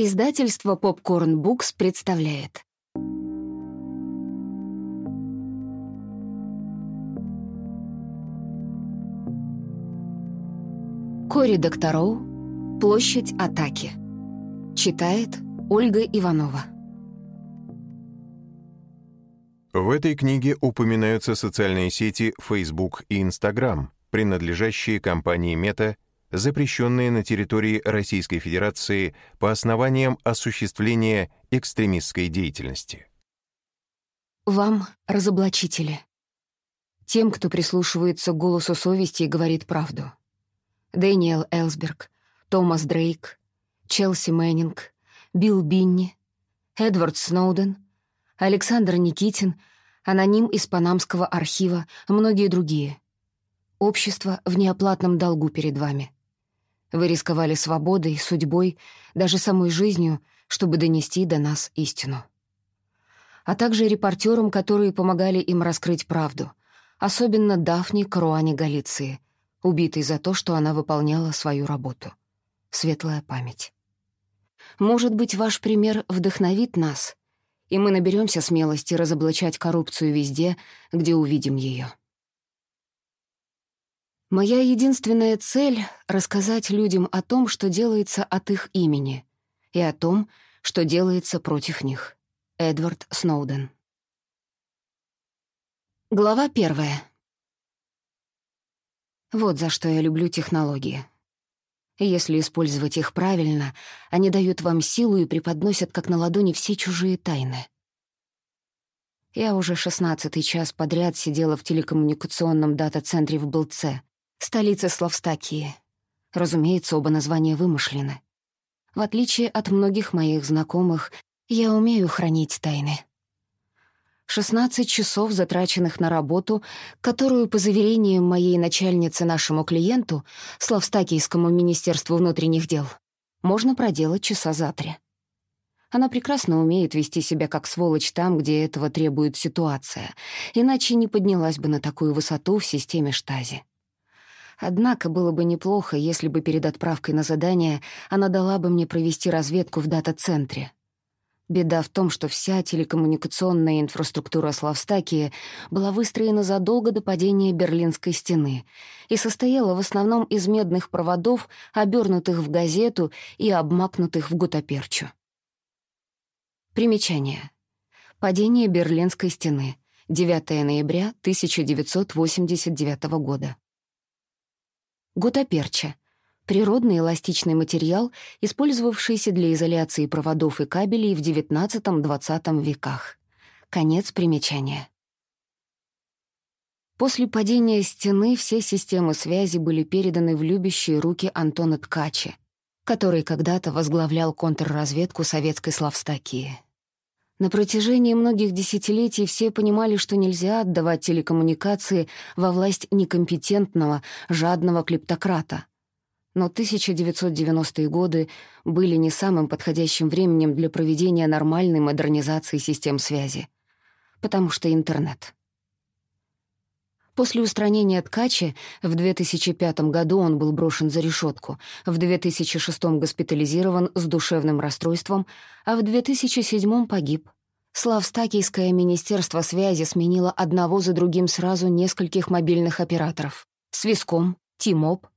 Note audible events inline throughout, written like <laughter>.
Издательство Popcorn Books представляет. Кори Доктороу. Площадь атаки. Читает Ольга Иванова. В этой книге упоминаются социальные сети Facebook и Instagram, принадлежащие компании Meta запрещенные на территории Российской Федерации по основаниям осуществления экстремистской деятельности. Вам, разоблачители. Тем, кто прислушивается к голосу совести и говорит правду. Дэниел Элсберг, Томас Дрейк, Челси Мэннинг, Билл Бинни, Эдвард Сноуден, Александр Никитин, аноним из Панамского архива, многие другие. Общество в неоплатном долгу перед вами — вы рисковали свободой, судьбой, даже самой жизнью, чтобы донести до нас истину. А также репортерам, которые помогали им раскрыть правду, особенно Дафни Каруане Галиции, убитой за то, что она выполняла свою работу. Светлая память. Может быть, ваш пример вдохновит нас, и мы наберемся смелости разоблачать коррупцию везде, где увидим ее. Моя единственная цель — рассказать людям о том, что делается от их имени, и о том, что делается против них. Эдвард Сноуден. Глава первая. Вот за что я люблю технологии. Если использовать их правильно, они дают вам силу и преподносят как на ладони все чужие тайны. Я уже шестнадцатый час подряд сидела в телекоммуникационном дата-центре в Былце, столица Славстакии. Разумеется, оба названия вымышлены. В отличие от многих моих знакомых, я умею хранить тайны. 16 часов, затраченных на работу, которую, по заверениям моей начальницы нашему клиенту, Славстакийскому министерству внутренних дел, можно проделать часа за три. Она прекрасно умеет вести себя как сволочь там, где этого требует ситуация, иначе не поднялась бы на такую высоту в системе штази. Однако было бы неплохо, если бы перед отправкой на задание она дала бы мне провести разведку в дата-центре. Беда в том, что вся телекоммуникационная инфраструктура Славстакии была выстроена задолго до падения Берлинской стены и состояла в основном из медных проводов, обернутых в газету и обмакнутых в гутаперчу. Примечание. Падение Берлинской стены. 9 ноября 1989 года. Гутаперча — природный эластичный материал, использовавшийся для изоляции проводов и кабелей в XIX-XX веках. Конец примечания. После падения стены все системы связи были переданы в любящие руки Антона Ткачи, который когда-то возглавлял контрразведку советской Славстакии. На протяжении многих десятилетий все понимали, что нельзя отдавать телекоммуникации во власть некомпетентного, жадного клептократа. Но 1990-е годы были не самым подходящим временем для проведения нормальной модернизации систем связи. Потому что интернет. После устранения Ткачи в 2005 году он был брошен за решетку, в 2006 госпитализирован с душевным расстройством, а в 2007 погиб. Славстакийское министерство связи сменило одного за другим сразу нескольких мобильных операторов. Свиском, Тимоп,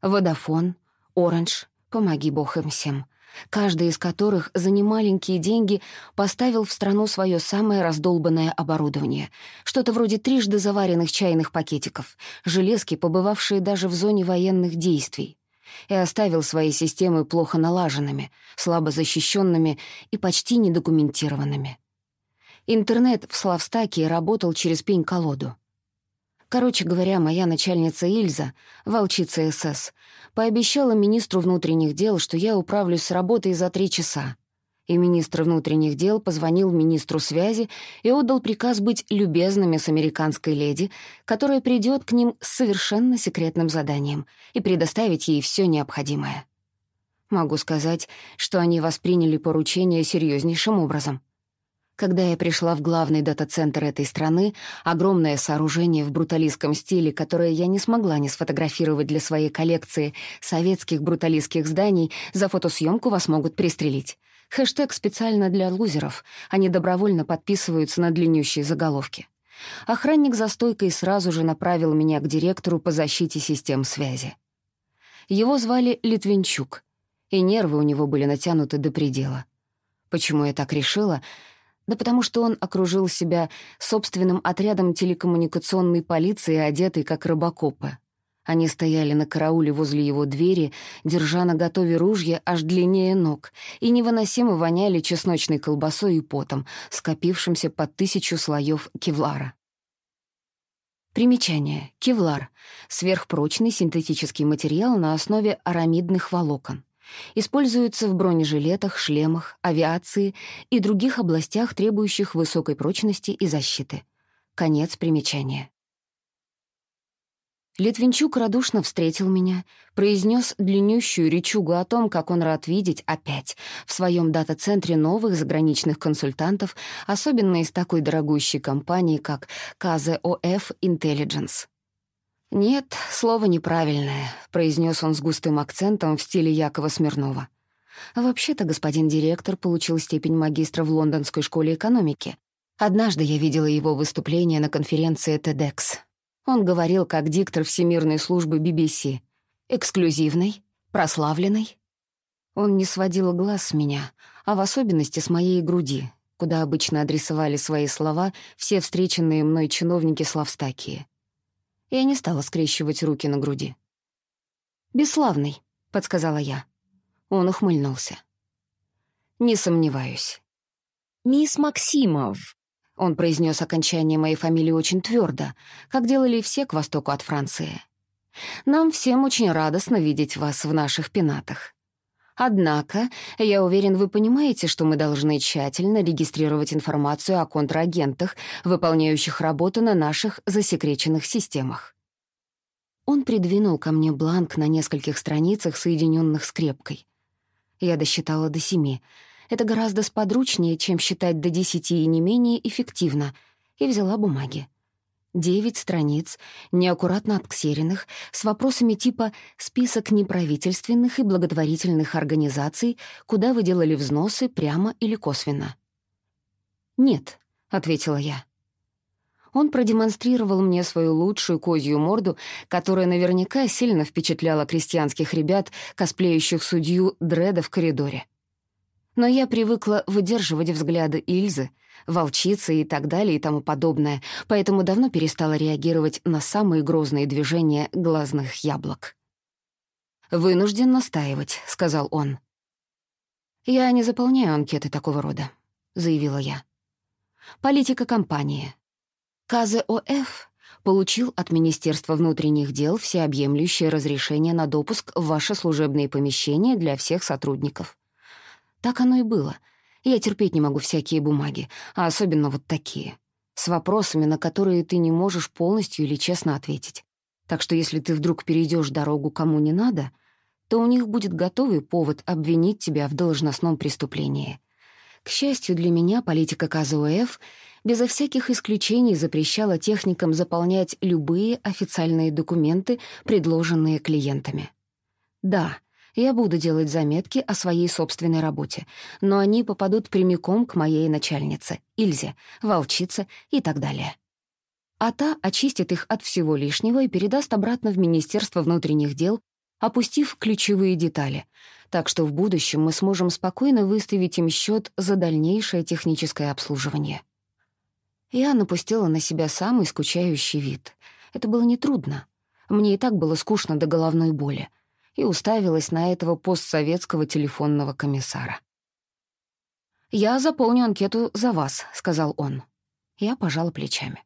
Водофон, Оранж, помоги бог им всем — каждый из которых за немаленькие деньги поставил в страну свое самое раздолбанное оборудование, что-то вроде трижды заваренных чайных пакетиков, железки, побывавшие даже в зоне военных действий, и оставил свои системы плохо налаженными, слабо защищенными и почти недокументированными. Интернет в Славстаке работал через пень-колоду. Короче говоря, моя начальница Ильза, волчица СС, пообещала министру внутренних дел, что я управлюсь с работой за три часа. И министр внутренних дел позвонил министру связи и отдал приказ быть любезными с американской леди, которая придет к ним с совершенно секретным заданием и предоставить ей все необходимое. Могу сказать, что они восприняли поручение серьезнейшим образом. Когда я пришла в главный дата-центр этой страны, огромное сооружение в бруталистском стиле, которое я не смогла не сфотографировать для своей коллекции советских бруталистских зданий, за фотосъемку вас могут пристрелить. Хэштег специально для лузеров. Они добровольно подписываются на длиннющие заголовки. Охранник за стойкой сразу же направил меня к директору по защите систем связи. Его звали Литвинчук, и нервы у него были натянуты до предела. Почему я так решила — да потому что он окружил себя собственным отрядом телекоммуникационной полиции, одетый как рыбакопы. Они стояли на карауле возле его двери, держа на готове ружья аж длиннее ног, и невыносимо воняли чесночной колбасой и потом, скопившимся под тысячу слоев кевлара. Примечание. Кевлар — сверхпрочный синтетический материал на основе арамидных волокон. Используется в бронежилетах, шлемах, авиации и других областях, требующих высокой прочности и защиты. Конец примечания. Литвинчук радушно встретил меня, произнес длиннющую речугу о том, как он рад видеть опять в своем дата-центре новых заграничных консультантов, особенно из такой дорогущей компании, как КЗОФ Intelligence. «Нет, слово неправильное», — произнес он с густым акцентом в стиле Якова Смирнова. «Вообще-то господин директор получил степень магистра в Лондонской школе экономики. Однажды я видела его выступление на конференции TEDx. Он говорил как диктор Всемирной службы BBC. Эксклюзивный, прославленный. Он не сводил глаз с меня, а в особенности с моей груди, куда обычно адресовали свои слова все встреченные мной чиновники Славстакии. Я не стала скрещивать руки на груди. «Бесславный», — подсказала я. Он ухмыльнулся. «Не сомневаюсь». «Мисс Максимов», — он произнес окончание моей фамилии очень твердо, как делали все к востоку от Франции. «Нам всем очень радостно видеть вас в наших пенатах. Однако, я уверен, вы понимаете, что мы должны тщательно регистрировать информацию о контрагентах, выполняющих работу на наших засекреченных системах. Он придвинул ко мне бланк на нескольких страницах, соединенных скрепкой. Я досчитала до семи. Это гораздо сподручнее, чем считать до десяти и не менее эффективно, и взяла бумаги. Девять страниц, неаккуратно отксеренных, с вопросами типа «список неправительственных и благотворительных организаций, куда вы делали взносы прямо или косвенно». «Нет», — ответила я. Он продемонстрировал мне свою лучшую козью морду, которая наверняка сильно впечатляла крестьянских ребят, косплеющих судью Дреда в коридоре. Но я привыкла выдерживать взгляды Ильзы, волчицы и так далее и тому подобное, поэтому давно перестала реагировать на самые грозные движения глазных яблок. «Вынужден настаивать», — сказал он. «Я не заполняю анкеты такого рода», — заявила я. «Политика компании. КЗОФ получил от Министерства внутренних дел всеобъемлющее разрешение на допуск в ваши служебные помещения для всех сотрудников. Так оно и было — я терпеть не могу всякие бумаги, а особенно вот такие. С вопросами, на которые ты не можешь полностью или честно ответить. Так что если ты вдруг перейдешь дорогу кому не надо, то у них будет готовый повод обвинить тебя в должностном преступлении. К счастью для меня, политика КЗУФ безо всяких исключений запрещала техникам заполнять любые официальные документы, предложенные клиентами. Да, я буду делать заметки о своей собственной работе, но они попадут прямиком к моей начальнице, Ильзе, волчице и так далее. А та очистит их от всего лишнего и передаст обратно в Министерство внутренних дел, опустив ключевые детали, так что в будущем мы сможем спокойно выставить им счет за дальнейшее техническое обслуживание. Я напустила на себя самый скучающий вид. Это было нетрудно. Мне и так было скучно до головной боли — и уставилась на этого постсоветского телефонного комиссара. «Я заполню анкету за вас», — сказал он. Я пожала плечами.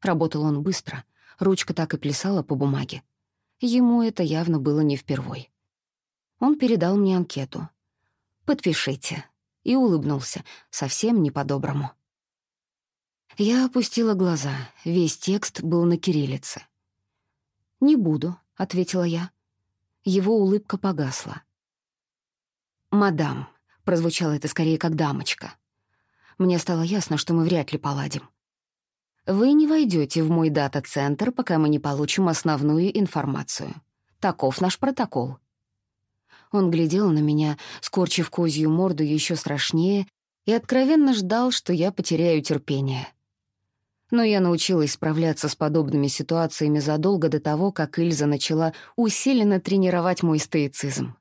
Работал он быстро, ручка так и плясала по бумаге. Ему это явно было не впервой. Он передал мне анкету. «Подпишите», и улыбнулся, совсем не по-доброму. Я опустила глаза, весь текст был на кириллице. «Не буду», — ответила я. Его улыбка погасла. «Мадам», — прозвучало это скорее как дамочка, Мне стало ясно, что мы вряд ли поладим. Вы не войдете в мой дата-центр, пока мы не получим основную информацию. Таков наш протокол. Он глядел на меня, скорчив козью морду еще страшнее, и откровенно ждал, что я потеряю терпение. Но я научилась справляться с подобными ситуациями задолго до того, как Ильза начала усиленно тренировать мой стоицизм.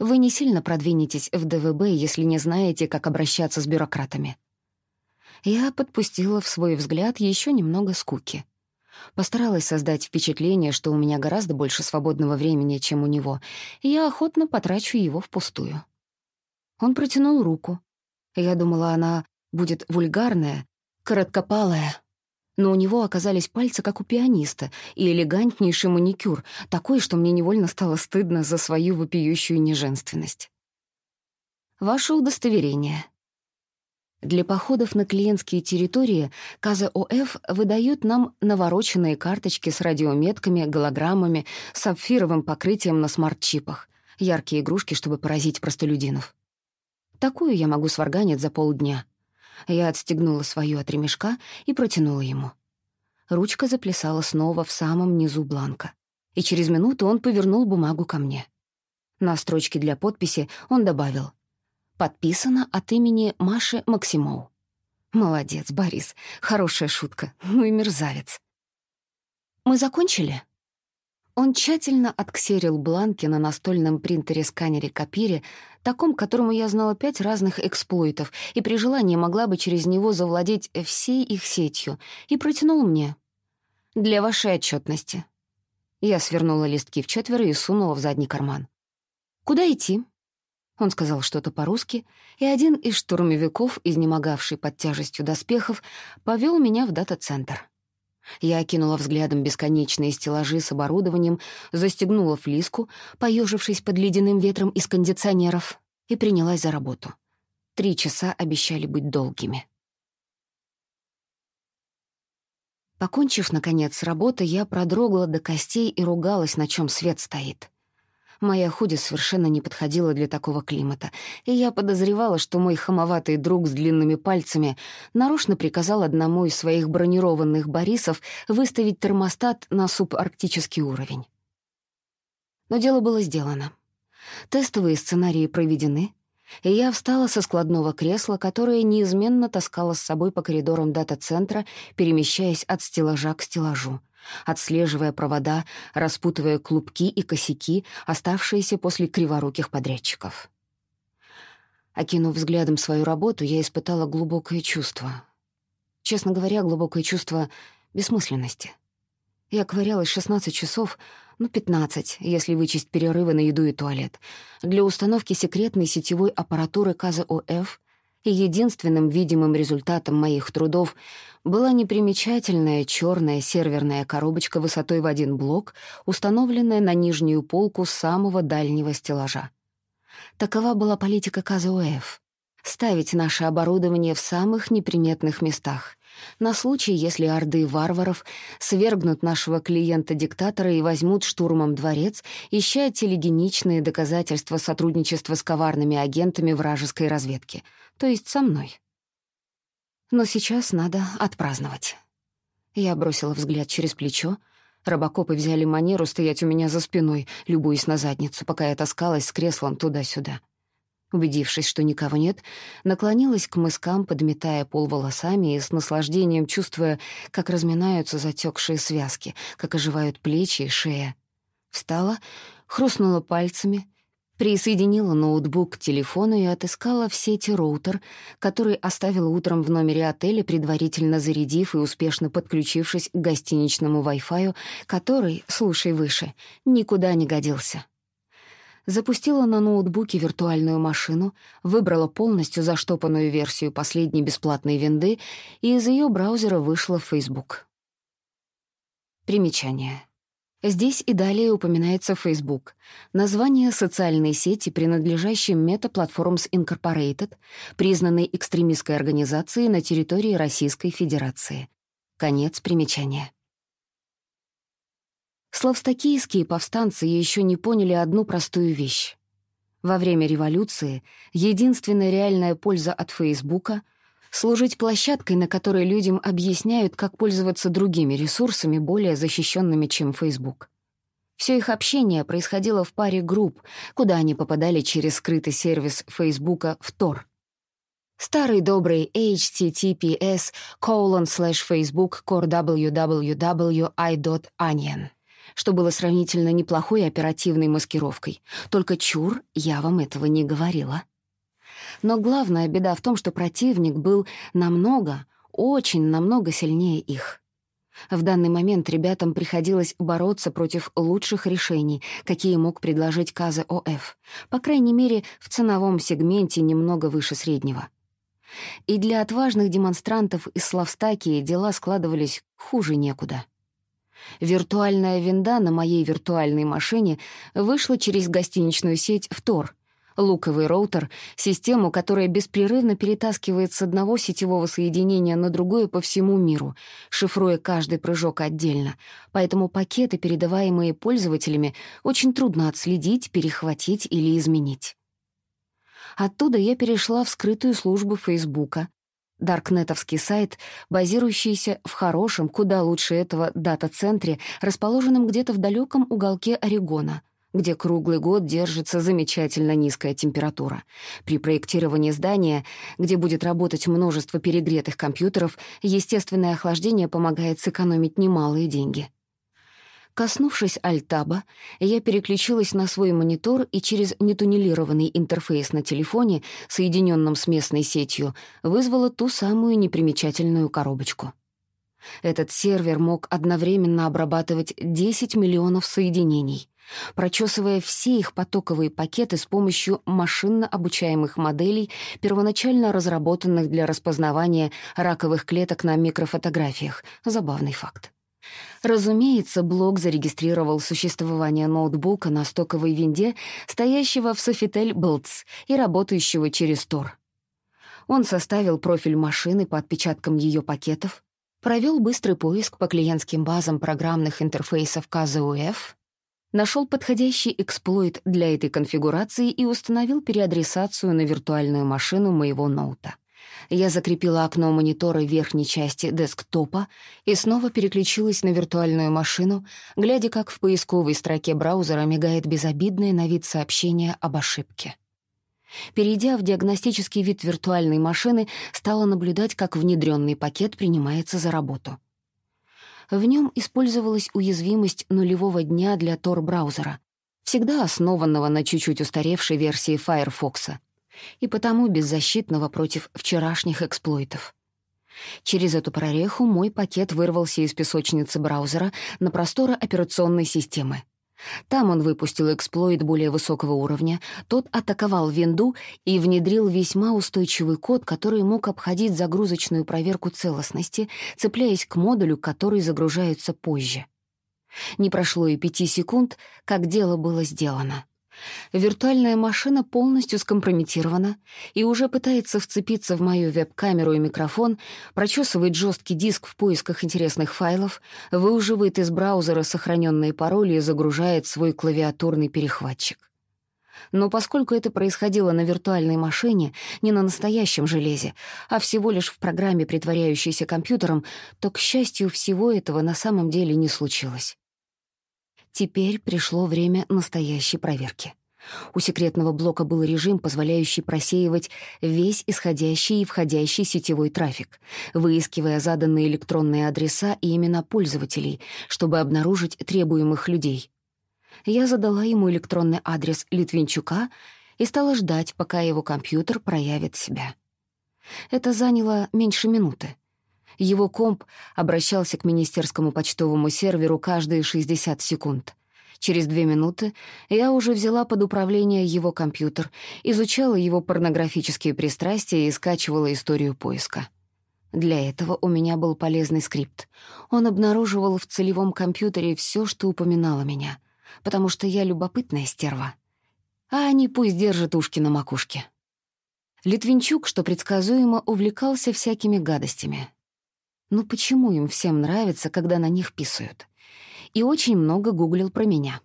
Вы не сильно продвинетесь в ДВБ, если не знаете, как обращаться с бюрократами. Я подпустила в свой взгляд еще немного скуки. Постаралась создать впечатление, что у меня гораздо больше свободного времени, чем у него, и я охотно потрачу его впустую. Он протянул руку. Я думала, она будет вульгарная, короткопалая, но у него оказались пальцы, как у пианиста, и элегантнейший маникюр, такой, что мне невольно стало стыдно за свою вопиющую неженственность. «Ваше удостоверение», для походов на клиентские территории КЗОФ выдают нам навороченные карточки с радиометками, голограммами, сапфировым покрытием на смарт-чипах, яркие игрушки, чтобы поразить простолюдинов. Такую я могу сварганить за полдня. Я отстегнула свою от ремешка и протянула ему. Ручка заплясала снова в самом низу бланка. И через минуту он повернул бумагу ко мне. На строчке для подписи он добавил «Подписано от имени Маши Максимов». «Молодец, Борис, хорошая шутка, ну и мерзавец». «Мы закончили?» Он тщательно отксерил бланки на настольном принтере-сканере Копире, таком, которому я знала пять разных эксплойтов, и при желании могла бы через него завладеть всей их сетью, и протянул мне. «Для вашей отчетности. Я свернула листки в четверо и сунула в задний карман. «Куда идти?» Он сказал что-то по-русски, и один из штурмовиков, изнемогавший под тяжестью доспехов, повел меня в дата-центр. Я окинула взглядом бесконечные стеллажи с оборудованием, застегнула флиску, поежившись под ледяным ветром из кондиционеров, и принялась за работу. Три часа обещали быть долгими. Покончив, наконец, с работой, я продрогла до костей и ругалась, на чем свет стоит. Моя худи совершенно не подходила для такого климата, и я подозревала, что мой хамоватый друг с длинными пальцами нарочно приказал одному из своих бронированных Борисов выставить термостат на субарктический уровень. Но дело было сделано. Тестовые сценарии проведены, и я встала со складного кресла, которое неизменно таскала с собой по коридорам дата-центра, перемещаясь от стеллажа к стеллажу — отслеживая провода, распутывая клубки и косяки, оставшиеся после криворуких подрядчиков. Окинув взглядом свою работу, я испытала глубокое чувство. Честно говоря, глубокое чувство бессмысленности. Я ковырялась 16 часов, ну, 15, если вычесть перерывы на еду и туалет, для установки секретной сетевой аппаратуры КЗОФ и единственным видимым результатом моих трудов была непримечательная черная серверная коробочка высотой в один блок, установленная на нижнюю полку самого дальнего стеллажа. Такова была политика КЗОФ — ставить наше оборудование в самых неприметных местах, на случай, если орды варваров свергнут нашего клиента-диктатора и возьмут штурмом дворец, ища телегеничные доказательства сотрудничества с коварными агентами вражеской разведки, то есть со мной. Но сейчас надо отпраздновать. Я бросила взгляд через плечо. Робокопы взяли манеру стоять у меня за спиной, любуясь на задницу, пока я таскалась с креслом туда-сюда. Убедившись, что никого нет, наклонилась к мыскам, подметая пол волосами и с наслаждением чувствуя, как разминаются затекшие связки, как оживают плечи и шея. Встала, хрустнула пальцами, присоединила ноутбук к телефону и отыскала в сети роутер, который оставила утром в номере отеля, предварительно зарядив и успешно подключившись к гостиничному Wi-Fi, который, слушай выше, никуда не годился запустила на ноутбуке виртуальную машину, выбрала полностью заштопанную версию последней бесплатной винды и из ее браузера вышла в Facebook. Примечание. Здесь и далее упоминается Facebook, название социальной сети, принадлежащей Meta Platforms Incorporated, признанной экстремистской организацией на территории Российской Федерации. Конец примечания. Славстокийские повстанцы еще не поняли одну простую вещь. Во время революции единственная реальная польза от Фейсбука — служить площадкой, на которой людям объясняют, как пользоваться другими ресурсами, более защищенными, чем Facebook. Все их общение происходило в паре групп, куда они попадали через скрытый сервис Фейсбука в Тор. Старый добрый https colon slash facebook core www.i.onion, что было сравнительно неплохой оперативной маскировкой. Только чур, я вам этого не говорила. Но главная беда в том, что противник был намного, очень намного сильнее их. В данный момент ребятам приходилось бороться против лучших решений, какие мог предложить КЗОФ, по крайней мере, в ценовом сегменте немного выше среднего. И для отважных демонстрантов из Славстакии дела складывались хуже некуда. Виртуальная винда на моей виртуальной машине вышла через гостиничную сеть в Тор, луковый роутер — систему, которая беспрерывно перетаскивает с одного сетевого соединения на другое по всему миру, шифруя каждый прыжок отдельно. Поэтому пакеты, передаваемые пользователями, очень трудно отследить, перехватить или изменить. Оттуда я перешла в скрытую службу Фейсбука, Даркнетовский сайт, базирующийся в хорошем, куда лучше этого, дата-центре, расположенном где-то в далеком уголке Орегона — где круглый год держится замечательно низкая температура. При проектировании здания, где будет работать множество перегретых компьютеров, естественное охлаждение помогает сэкономить немалые деньги. Коснувшись альтаба, я переключилась на свой монитор и через нетуннелированный интерфейс на телефоне, соединенном с местной сетью, вызвала ту самую непримечательную коробочку. Этот сервер мог одновременно обрабатывать 10 миллионов соединений прочесывая все их потоковые пакеты с помощью машинно обучаемых моделей, первоначально разработанных для распознавания раковых клеток на микрофотографиях. Забавный факт. Разумеется, блог зарегистрировал существование ноутбука на стоковой винде, стоящего в Sofitel Builds и работающего через Tor. Он составил профиль машины по отпечаткам ее пакетов, провел быстрый поиск по клиентским базам программных интерфейсов КЗУФ нашел подходящий эксплойт для этой конфигурации и установил переадресацию на виртуальную машину моего ноута. Я закрепила окно монитора в верхней части десктопа и снова переключилась на виртуальную машину, глядя, как в поисковой строке браузера мигает безобидное на вид сообщение об ошибке. Перейдя в диагностический вид виртуальной машины, стала наблюдать, как внедренный пакет принимается за работу — в нем использовалась уязвимость нулевого дня для Tor-браузера, всегда основанного на чуть-чуть устаревшей версии Firefox, и потому беззащитного против вчерашних эксплойтов. Через эту прореху мой пакет вырвался из песочницы браузера на просторы операционной системы — там он выпустил эксплойт более высокого уровня, тот атаковал винду и внедрил весьма устойчивый код, который мог обходить загрузочную проверку целостности, цепляясь к модулю, который загружается позже. Не прошло и пяти секунд, как дело было сделано. Виртуальная машина полностью скомпрометирована и уже пытается вцепиться в мою веб-камеру и микрофон, прочесывает жесткий диск в поисках интересных файлов, выуживает из браузера сохраненные пароли и загружает свой клавиатурный перехватчик. Но поскольку это происходило на виртуальной машине, не на настоящем железе, а всего лишь в программе, притворяющейся компьютером, то, к счастью, всего этого на самом деле не случилось. Теперь пришло время настоящей проверки. У секретного блока был режим, позволяющий просеивать весь исходящий и входящий сетевой трафик, выискивая заданные электронные адреса и имена пользователей, чтобы обнаружить требуемых людей. Я задала ему электронный адрес Литвинчука и стала ждать, пока его компьютер проявит себя. Это заняло меньше минуты. Его комп обращался к министерскому почтовому серверу каждые 60 секунд. Через две минуты я уже взяла под управление его компьютер, изучала его порнографические пристрастия и скачивала историю поиска. Для этого у меня был полезный скрипт. Он обнаруживал в целевом компьютере все, что упоминало меня, потому что я любопытная стерва. А они пусть держат ушки на макушке. Литвинчук, что предсказуемо, увлекался всякими гадостями. Ну почему им всем нравится, когда на них писают? И очень много гуглил про меня.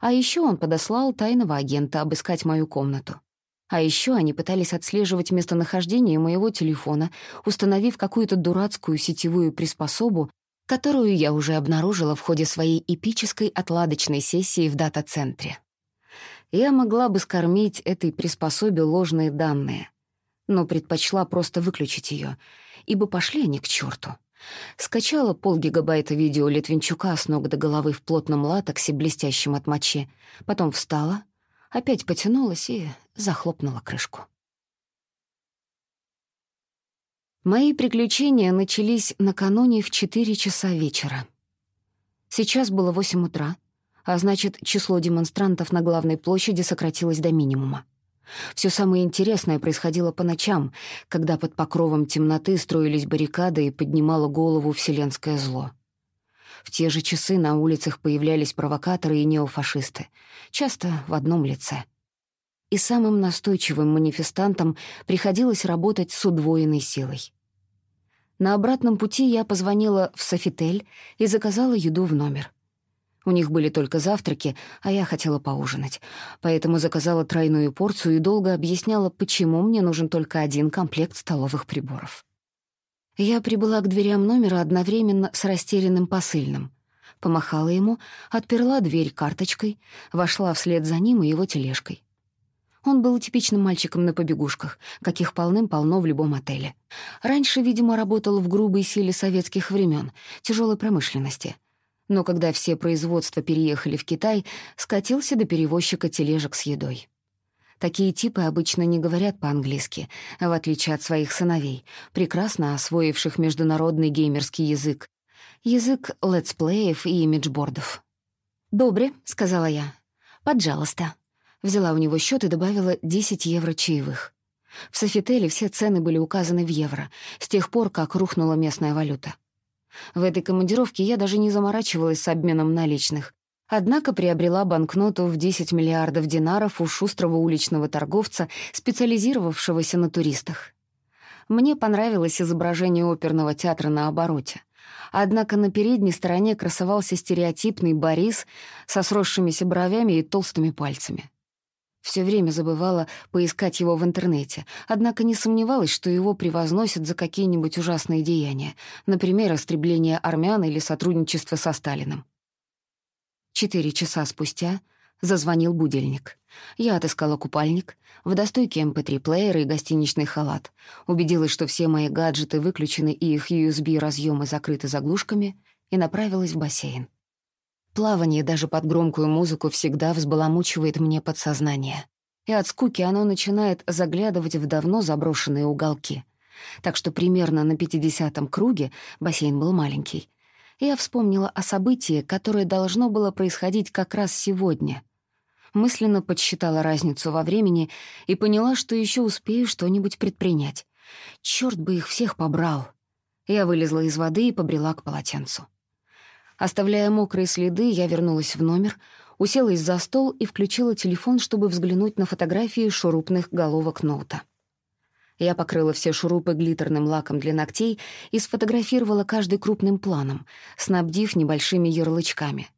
А еще он подослал тайного агента обыскать мою комнату. А еще они пытались отслеживать местонахождение моего телефона, установив какую-то дурацкую сетевую приспособу, которую я уже обнаружила в ходе своей эпической отладочной сессии в дата-центре. Я могла бы скормить этой приспособе ложные данные, но предпочла просто выключить ее, ибо пошли они к черту. Скачала полгигабайта видео Литвинчука с ног до головы в плотном латексе, блестящем от мочи, потом встала, опять потянулась и захлопнула крышку. Мои приключения начались накануне в 4 часа вечера. Сейчас было 8 утра, а значит, число демонстрантов на главной площади сократилось до минимума. Все самое интересное происходило по ночам, когда под покровом темноты строились баррикады и поднимало голову вселенское зло. В те же часы на улицах появлялись провокаторы и неофашисты, часто в одном лице. И самым настойчивым манифестантам приходилось работать с удвоенной силой. На обратном пути я позвонила в Софитель и заказала еду в номер — у них были только завтраки, а я хотела поужинать. Поэтому заказала тройную порцию и долго объясняла, почему мне нужен только один комплект столовых приборов. Я прибыла к дверям номера одновременно с растерянным посыльным. Помахала ему, отперла дверь карточкой, вошла вслед за ним и его тележкой. Он был типичным мальчиком на побегушках, каких полным-полно в любом отеле. Раньше, видимо, работал в грубой силе советских времен, тяжелой промышленности — но когда все производства переехали в Китай, скатился до перевозчика тележек с едой. Такие типы обычно не говорят по-английски, в отличие от своих сыновей, прекрасно освоивших международный геймерский язык. Язык летсплеев и имиджбордов. «Добре», — сказала я. «Поджалуйста». Взяла у него счет и добавила 10 евро чаевых. В Софителе все цены были указаны в евро, с тех пор, как рухнула местная валюта. В этой командировке я даже не заморачивалась с обменом наличных. Однако приобрела банкноту в 10 миллиардов динаров у шустрого уличного торговца, специализировавшегося на туристах. Мне понравилось изображение оперного театра на обороте. Однако на передней стороне красовался стереотипный Борис со сросшимися бровями и толстыми пальцами. Все время забывала поискать его в интернете, однако не сомневалась, что его превозносят за какие-нибудь ужасные деяния, например, истребление армян или сотрудничество со Сталиным. Четыре часа спустя зазвонил будильник. Я отыскала купальник, водостойкий MP3-плеер эм и гостиничный халат, убедилась, что все мои гаджеты выключены и их USB-разъемы закрыты заглушками, и направилась в бассейн. Плавание даже под громкую музыку всегда взбаламучивает мне подсознание. И от скуки оно начинает заглядывать в давно заброшенные уголки. Так что примерно на пятидесятом круге бассейн был маленький. Я вспомнила о событии, которое должно было происходить как раз сегодня. Мысленно подсчитала разницу во времени и поняла, что еще успею что-нибудь предпринять. Черт бы их всех побрал. Я вылезла из воды и побрела к полотенцу. Оставляя мокрые следы, я вернулась в номер, уселась за стол и включила телефон, чтобы взглянуть на фотографии шурупных головок ноута. Я покрыла все шурупы глиттерным лаком для ногтей и сфотографировала каждый крупным планом, снабдив небольшими ярлычками.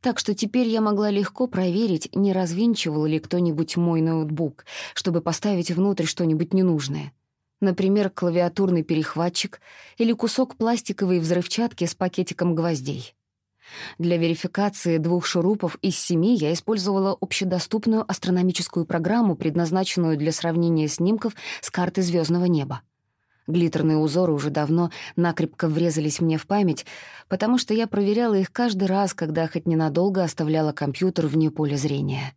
Так что теперь я могла легко проверить, не развинчивал ли кто-нибудь мой ноутбук, чтобы поставить внутрь что-нибудь ненужное. Например, клавиатурный перехватчик или кусок пластиковой взрывчатки с пакетиком гвоздей. Для верификации двух шурупов из семи я использовала общедоступную астрономическую программу, предназначенную для сравнения снимков с карты звездного неба. Глиттерные узоры уже давно накрепко врезались мне в память, потому что я проверяла их каждый раз, когда хоть ненадолго оставляла компьютер вне поля зрения.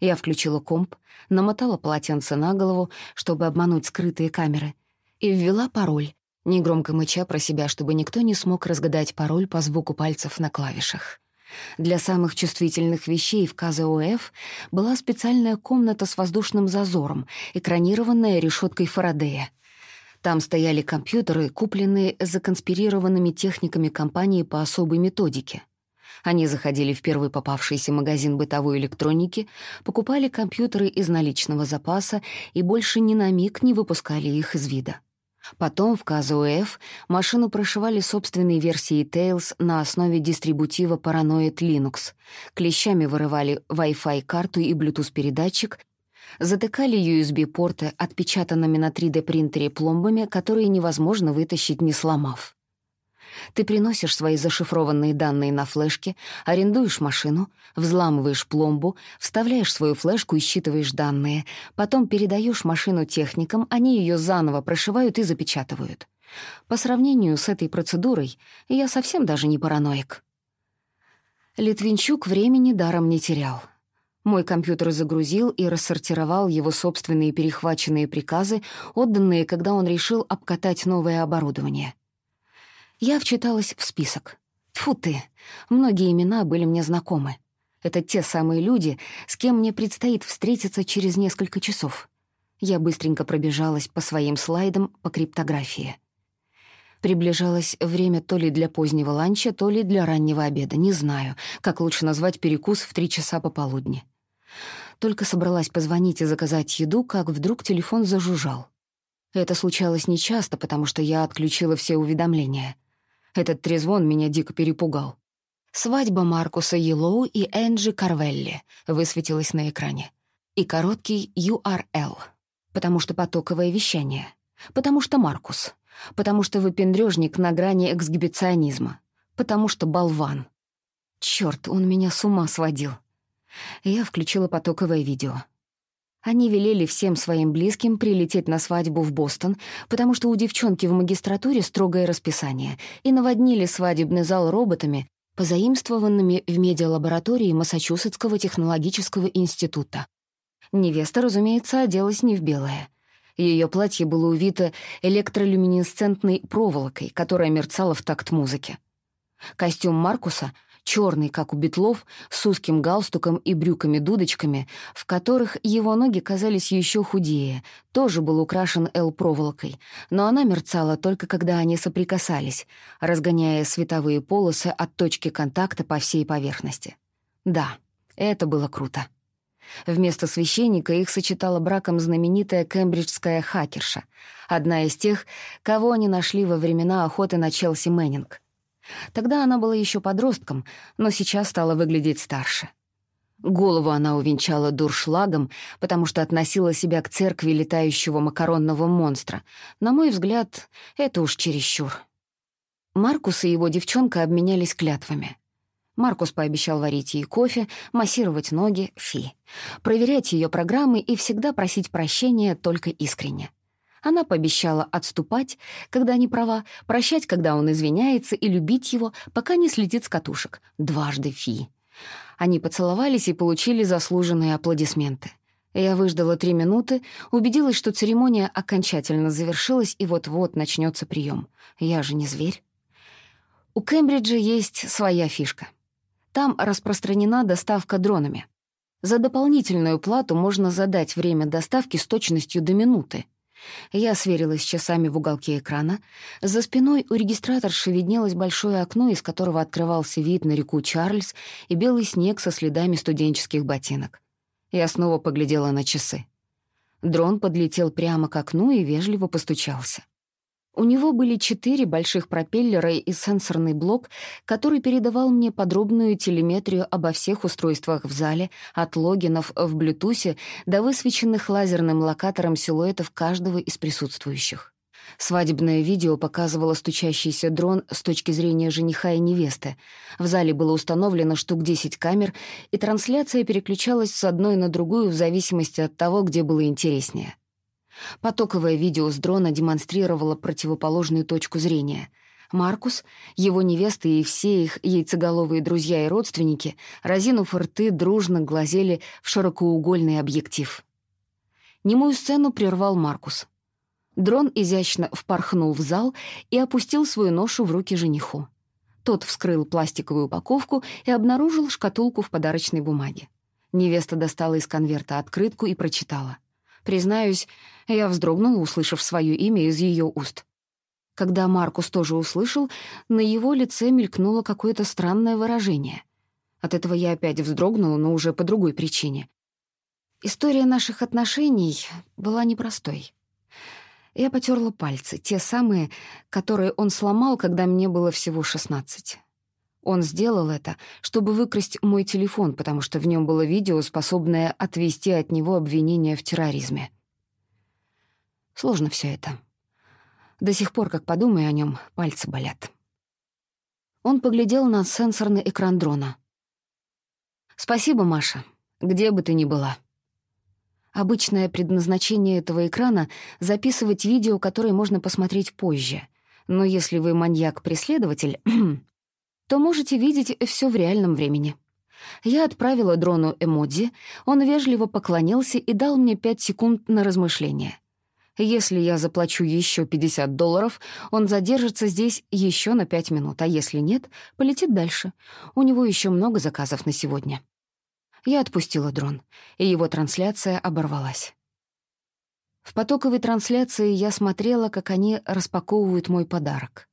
Я включила комп, намотала полотенце на голову, чтобы обмануть скрытые камеры, и ввела пароль, негромко мыча про себя, чтобы никто не смог разгадать пароль по звуку пальцев на клавишах. Для самых чувствительных вещей в КЗОФ была специальная комната с воздушным зазором, экранированная решеткой Фарадея. Там стояли компьютеры, купленные законспирированными техниками компании по особой методике. Они заходили в первый попавшийся магазин бытовой электроники, покупали компьютеры из наличного запаса и больше ни на миг не выпускали их из вида. Потом в КЗУФ машину прошивали собственной версией Tails на основе дистрибутива Paranoid Linux. Клещами вырывали Wi-Fi карту и Bluetooth-передатчик, затыкали USB-порты отпечатанными на 3D-принтере пломбами, которые невозможно вытащить, не сломав. Ты приносишь свои зашифрованные данные на флешке, арендуешь машину, взламываешь пломбу, вставляешь свою флешку и считываешь данные, потом передаешь машину техникам, они ее заново прошивают и запечатывают. По сравнению с этой процедурой я совсем даже не параноик. Литвинчук времени даром не терял. Мой компьютер загрузил и рассортировал его собственные перехваченные приказы, отданные, когда он решил обкатать новое оборудование. Я вчиталась в список. Тьфу ты, многие имена были мне знакомы. Это те самые люди, с кем мне предстоит встретиться через несколько часов. Я быстренько пробежалась по своим слайдам по криптографии. Приближалось время то ли для позднего ланча, то ли для раннего обеда. Не знаю, как лучше назвать перекус в три часа пополудни. Только собралась позвонить и заказать еду, как вдруг телефон зажужжал. Это случалось нечасто, потому что я отключила все уведомления. Этот трезвон меня дико перепугал. Свадьба Маркуса Йеллоу и Энджи Карвелли высветилась на экране. И короткий URL, потому что потоковое вещание, потому что Маркус, потому что выпендрёжник на грани эксгибиционизма, потому что болван. Чёрт, он меня с ума сводил. Я включила потоковое видео. Они велели всем своим близким прилететь на свадьбу в Бостон, потому что у девчонки в магистратуре строгое расписание, и наводнили свадебный зал роботами, позаимствованными в медиалаборатории Массачусетского технологического института. Невеста, разумеется, оделась не в белое. Ее платье было увито электролюминесцентной проволокой, которая мерцала в такт музыки. Костюм Маркуса черный, как у Бетлов, с узким галстуком и брюками-дудочками, в которых его ноги казались еще худее, тоже был украшен Л-проволокой, но она мерцала только когда они соприкасались, разгоняя световые полосы от точки контакта по всей поверхности. Да, это было круто. Вместо священника их сочетала браком знаменитая кембриджская хакерша, одна из тех, кого они нашли во времена охоты на Челси Мэннинг. Тогда она была еще подростком, но сейчас стала выглядеть старше. Голову она увенчала дуршлагом, потому что относила себя к церкви летающего макаронного монстра. На мой взгляд, это уж чересчур. Маркус и его девчонка обменялись клятвами. Маркус пообещал варить ей кофе, массировать ноги, фи, проверять ее программы и всегда просить прощения только искренне. Она пообещала отступать, когда не права, прощать, когда он извиняется, и любить его, пока не слетит с катушек. Дважды фи. Они поцеловались и получили заслуженные аплодисменты. Я выждала три минуты, убедилась, что церемония окончательно завершилась, и вот-вот начнется прием. Я же не зверь. У Кембриджа есть своя фишка. Там распространена доставка дронами. За дополнительную плату можно задать время доставки с точностью до минуты. Я сверилась с часами в уголке экрана. За спиной у регистраторши виднелось большое окно, из которого открывался вид на реку Чарльз и белый снег со следами студенческих ботинок. Я снова поглядела на часы. Дрон подлетел прямо к окну и вежливо постучался. У него были четыре больших пропеллера и сенсорный блок, который передавал мне подробную телеметрию обо всех устройствах в зале, от логинов в Блютусе до высвеченных лазерным локатором силуэтов каждого из присутствующих. Свадебное видео показывало стучащийся дрон с точки зрения жениха и невесты. В зале было установлено штук 10 камер, и трансляция переключалась с одной на другую в зависимости от того, где было интереснее. Потоковое видео с дрона демонстрировало противоположную точку зрения. Маркус, его невеста и все их яйцеголовые друзья и родственники, разинув рты, дружно глазели в широкоугольный объектив. Немую сцену прервал Маркус. Дрон изящно впорхнул в зал и опустил свою ношу в руки жениху. Тот вскрыл пластиковую упаковку и обнаружил шкатулку в подарочной бумаге. Невеста достала из конверта открытку и прочитала. Признаюсь, я вздрогнула, услышав свое имя из ее уст. Когда Маркус тоже услышал, на его лице мелькнуло какое-то странное выражение. От этого я опять вздрогнула, но уже по другой причине. История наших отношений была непростой. Я потерла пальцы, те самые, которые он сломал, когда мне было всего шестнадцать. Он сделал это, чтобы выкрасть мой телефон, потому что в нем было видео, способное отвести от него обвинение в терроризме. Сложно все это. До сих пор, как подумаю о нем, пальцы болят. Он поглядел на сенсорный экран дрона. «Спасибо, Маша, где бы ты ни была». Обычное предназначение этого экрана — записывать видео, которое можно посмотреть позже. Но если вы маньяк-преследователь, <clears throat> то можете видеть все в реальном времени. Я отправила дрону эмодзи, он вежливо поклонился и дал мне пять секунд на размышление. Если я заплачу еще 50 долларов, он задержится здесь еще на 5 минут, а если нет, полетит дальше. У него еще много заказов на сегодня. Я отпустила дрон, и его трансляция оборвалась. В потоковой трансляции я смотрела, как они распаковывают мой подарок.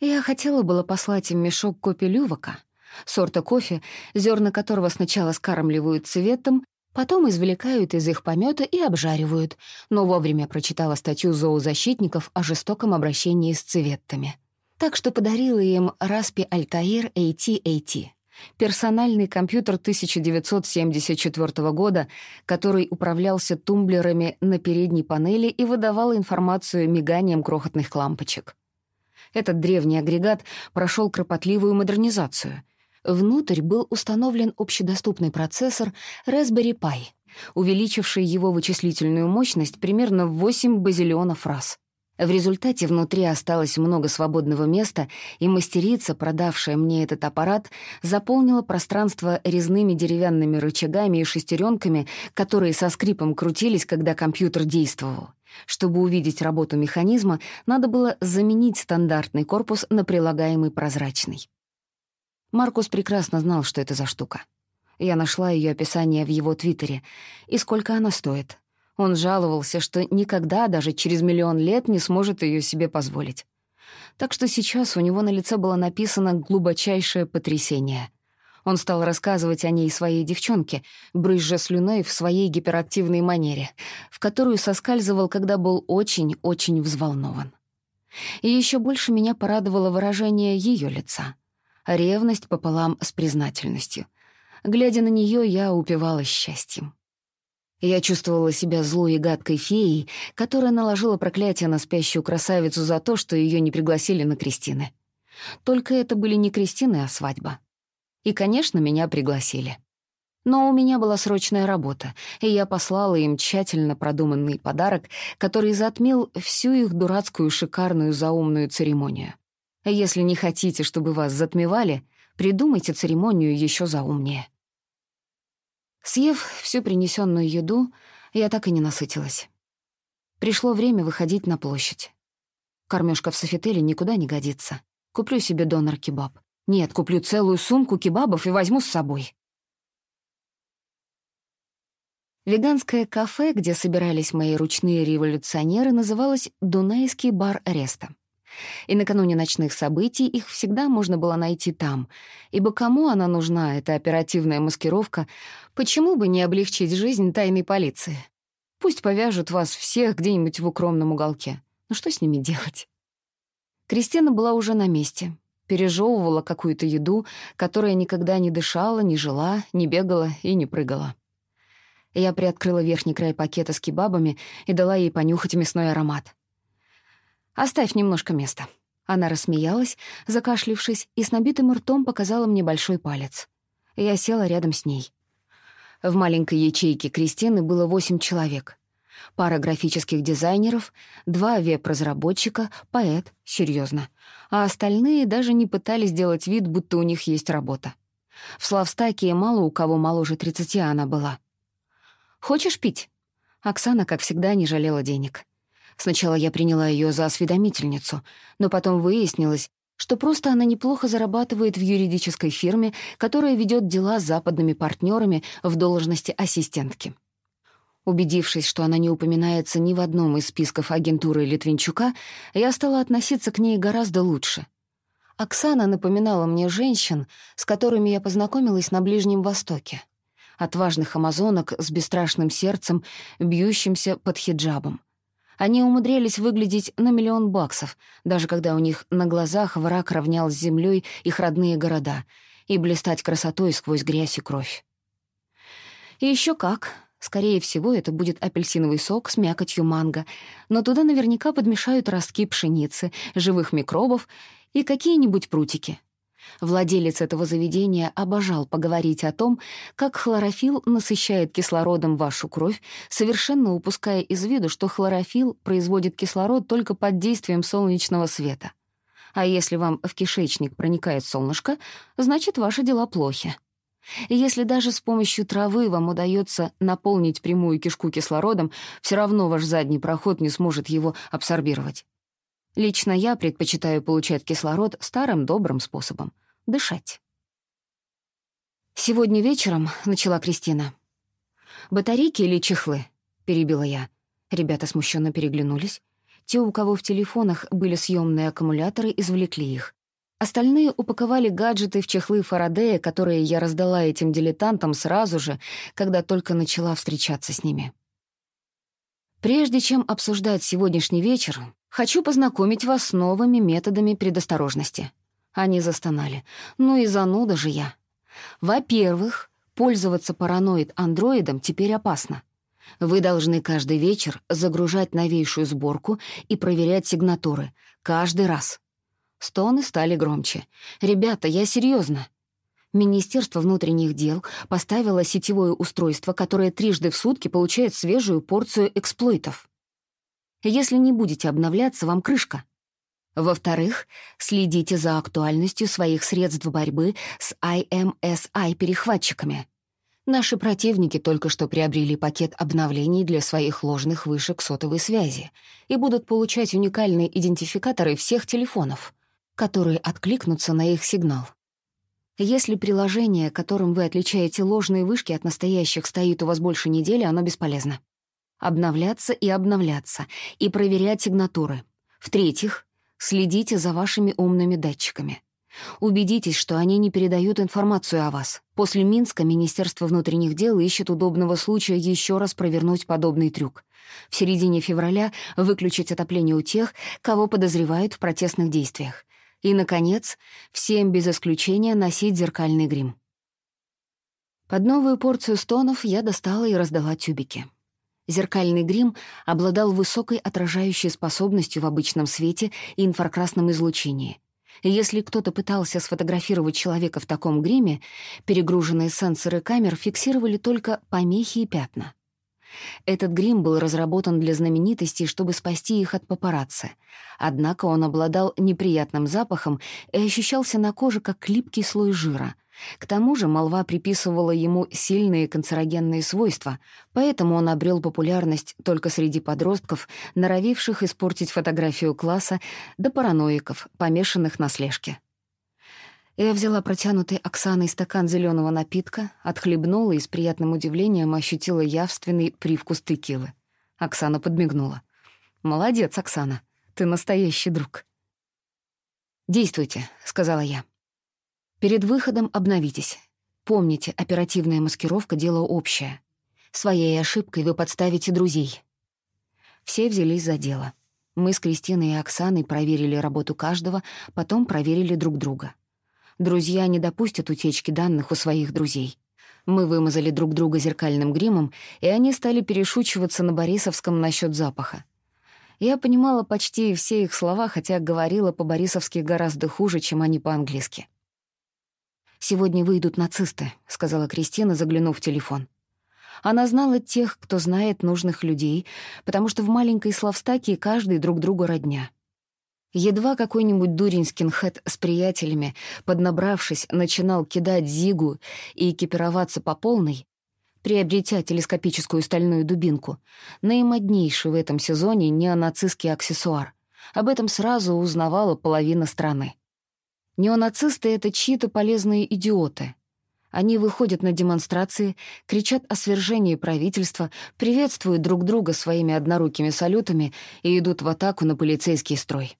Я хотела было послать им мешок кофе лювака, сорта кофе, зерна которого сначала скармливают цветом, потом извлекают из их помета и обжаривают, но вовремя прочитала статью зоозащитников о жестоком обращении с цветтами. Так что подарила им Распи Альтаир AT-AT — персональный компьютер 1974 года, который управлялся тумблерами на передней панели и выдавал информацию миганием крохотных лампочек. Этот древний агрегат прошел кропотливую модернизацию. Внутрь был установлен общедоступный процессор Raspberry Pi, увеличивший его вычислительную мощность примерно в 8 базиллионов раз. В результате внутри осталось много свободного места, и мастерица, продавшая мне этот аппарат, заполнила пространство резными деревянными рычагами и шестеренками, которые со скрипом крутились, когда компьютер действовал. Чтобы увидеть работу механизма, надо было заменить стандартный корпус на прилагаемый прозрачный. Маркус прекрасно знал, что это за штука. Я нашла ее описание в его твиттере. И сколько она стоит. Он жаловался, что никогда, даже через миллион лет, не сможет ее себе позволить. Так что сейчас у него на лице было написано глубочайшее потрясение. Он стал рассказывать о ней своей девчонке, брызжа слюной в своей гиперактивной манере, в которую соскальзывал, когда был очень-очень взволнован. И еще больше меня порадовало выражение ее лица. Ревность пополам с признательностью. Глядя на нее, я упивалась счастьем. Я чувствовала себя злой и гадкой феей, которая наложила проклятие на спящую красавицу за то, что ее не пригласили на крестины. Только это были не крестины, а свадьба. И, конечно, меня пригласили. Но у меня была срочная работа, и я послала им тщательно продуманный подарок, который затмил всю их дурацкую шикарную заумную церемонию. Если не хотите, чтобы вас затмевали, придумайте церемонию еще заумнее. Съев всю принесенную еду, я так и не насытилась. Пришло время выходить на площадь. Кормежка в софителе никуда не годится. Куплю себе донор-кебаб. Нет, куплю целую сумку кебабов и возьму с собой. Веганское кафе, где собирались мои ручные революционеры, называлось «Дунайский бар Реста». И накануне ночных событий их всегда можно было найти там, ибо кому она нужна, эта оперативная маскировка, почему бы не облегчить жизнь тайной полиции? Пусть повяжут вас всех где-нибудь в укромном уголке. Ну что с ними делать? Кристина была уже на месте, пережевывала какую-то еду, которая никогда не дышала, не жила, не бегала и не прыгала. Я приоткрыла верхний край пакета с кебабами и дала ей понюхать мясной аромат. «Оставь немножко места». Она рассмеялась, закашлившись, и с набитым ртом показала мне большой палец. Я села рядом с ней. В маленькой ячейке Кристины было восемь человек пара графических дизайнеров, два веб-разработчика, поэт, серьезно, а остальные даже не пытались сделать вид, будто у них есть работа. В Славстаке мало у кого моложе 30 она была. «Хочешь пить?» Оксана, как всегда, не жалела денег. Сначала я приняла ее за осведомительницу, но потом выяснилось, что просто она неплохо зарабатывает в юридической фирме, которая ведет дела с западными партнерами в должности ассистентки. Убедившись, что она не упоминается ни в одном из списков агентуры Литвинчука, я стала относиться к ней гораздо лучше. Оксана напоминала мне женщин, с которыми я познакомилась на Ближнем Востоке. Отважных амазонок с бесстрашным сердцем, бьющимся под хиджабом. Они умудрялись выглядеть на миллион баксов, даже когда у них на глазах враг равнял с землей их родные города, и блистать красотой сквозь грязь и кровь. И еще как. Скорее всего, это будет апельсиновый сок с мякотью манго, но туда наверняка подмешают ростки пшеницы, живых микробов и какие-нибудь прутики. Владелец этого заведения обожал поговорить о том, как хлорофилл насыщает кислородом вашу кровь, совершенно упуская из виду, что хлорофилл производит кислород только под действием солнечного света. А если вам в кишечник проникает солнышко, значит, ваши дела плохи. Если даже с помощью травы вам удается наполнить прямую кишку кислородом, все равно ваш задний проход не сможет его абсорбировать. Лично я предпочитаю получать кислород старым добрым способом — дышать. «Сегодня вечером», — начала Кристина. «Батарейки или чехлы?» — перебила я. Ребята смущенно переглянулись. Те, у кого в телефонах были съемные аккумуляторы, извлекли их. Остальные упаковали гаджеты в чехлы Фарадея, которые я раздала этим дилетантам сразу же, когда только начала встречаться с ними. Прежде чем обсуждать сегодняшний вечер, хочу познакомить вас с новыми методами предосторожности. Они застонали. Ну и зануда же я. Во-первых, пользоваться параноид-андроидом теперь опасно. Вы должны каждый вечер загружать новейшую сборку и проверять сигнатуры. Каждый раз. Стоны стали громче. «Ребята, я серьезно. Министерство внутренних дел поставило сетевое устройство, которое трижды в сутки получает свежую порцию эксплойтов. Если не будете обновляться, вам крышка. Во-вторых, следите за актуальностью своих средств борьбы с IMSI-перехватчиками. Наши противники только что приобрели пакет обновлений для своих ложных вышек сотовой связи и будут получать уникальные идентификаторы всех телефонов, которые откликнутся на их сигнал. Если приложение, которым вы отличаете ложные вышки от настоящих, стоит у вас больше недели, оно бесполезно. Обновляться и обновляться, и проверять сигнатуры. В-третьих, следите за вашими умными датчиками. Убедитесь, что они не передают информацию о вас. После Минска Министерство внутренних дел ищет удобного случая еще раз провернуть подобный трюк. В середине февраля выключить отопление у тех, кого подозревают в протестных действиях. И, наконец, всем без исключения носить зеркальный грим. Под новую порцию стонов я достала и раздала тюбики. Зеркальный грим обладал высокой отражающей способностью в обычном свете и инфракрасном излучении. Если кто-то пытался сфотографировать человека в таком гриме, перегруженные сенсоры камер фиксировали только помехи и пятна. Этот грим был разработан для знаменитостей, чтобы спасти их от папарацци. Однако он обладал неприятным запахом и ощущался на коже как липкий слой жира. К тому же молва приписывала ему сильные канцерогенные свойства, поэтому он обрел популярность только среди подростков, норовивших испортить фотографию класса, до параноиков, помешанных на слежке. Я взяла протянутый Оксаной стакан зеленого напитка, отхлебнула и с приятным удивлением ощутила явственный привкус текилы. Оксана подмигнула. «Молодец, Оксана, ты настоящий друг». «Действуйте», — сказала я. «Перед выходом обновитесь. Помните, оперативная маскировка — дело общее. Своей ошибкой вы подставите друзей». Все взялись за дело. Мы с Кристиной и Оксаной проверили работу каждого, потом проверили друг друга. Друзья не допустят утечки данных у своих друзей. Мы вымазали друг друга зеркальным гримом, и они стали перешучиваться на Борисовском насчет запаха. Я понимала почти все их слова, хотя говорила по-борисовски гораздо хуже, чем они по-английски. «Сегодня выйдут нацисты», — сказала Кристина, заглянув в телефон. Она знала тех, кто знает нужных людей, потому что в маленькой Славстаке каждый друг другу родня. Едва какой-нибудь дурень скинхед с приятелями, поднабравшись, начинал кидать зигу и экипироваться по полной, приобретя телескопическую стальную дубинку, наимоднейший в этом сезоне неонацистский аксессуар. Об этом сразу узнавала половина страны. Неонацисты — это чьи-то полезные идиоты. Они выходят на демонстрации, кричат о свержении правительства, приветствуют друг друга своими однорукими салютами и идут в атаку на полицейский строй.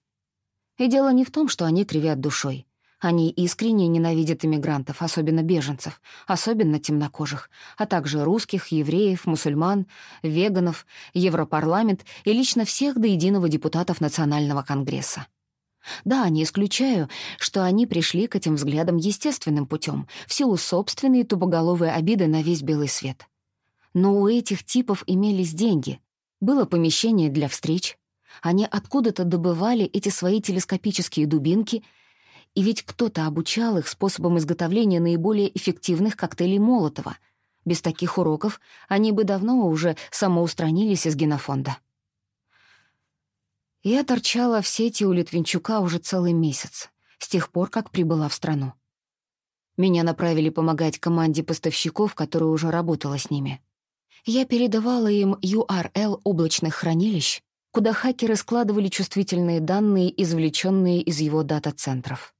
И дело не в том, что они кривят душой. Они искренне ненавидят иммигрантов, особенно беженцев, особенно темнокожих, а также русских, евреев, мусульман, веганов, Европарламент и лично всех до единого депутатов Национального конгресса. Да, не исключаю, что они пришли к этим взглядам естественным путем, в силу собственной тупоголовой обиды на весь белый свет. Но у этих типов имелись деньги, было помещение для встреч, они откуда-то добывали эти свои телескопические дубинки — и ведь кто-то обучал их способам изготовления наиболее эффективных коктейлей Молотова. Без таких уроков они бы давно уже самоустранились из генофонда. Я торчала в сети у Литвинчука уже целый месяц, с тех пор, как прибыла в страну. Меня направили помогать команде поставщиков, которая уже работала с ними. Я передавала им URL облачных хранилищ, куда хакеры складывали чувствительные данные, извлеченные из его дата-центров.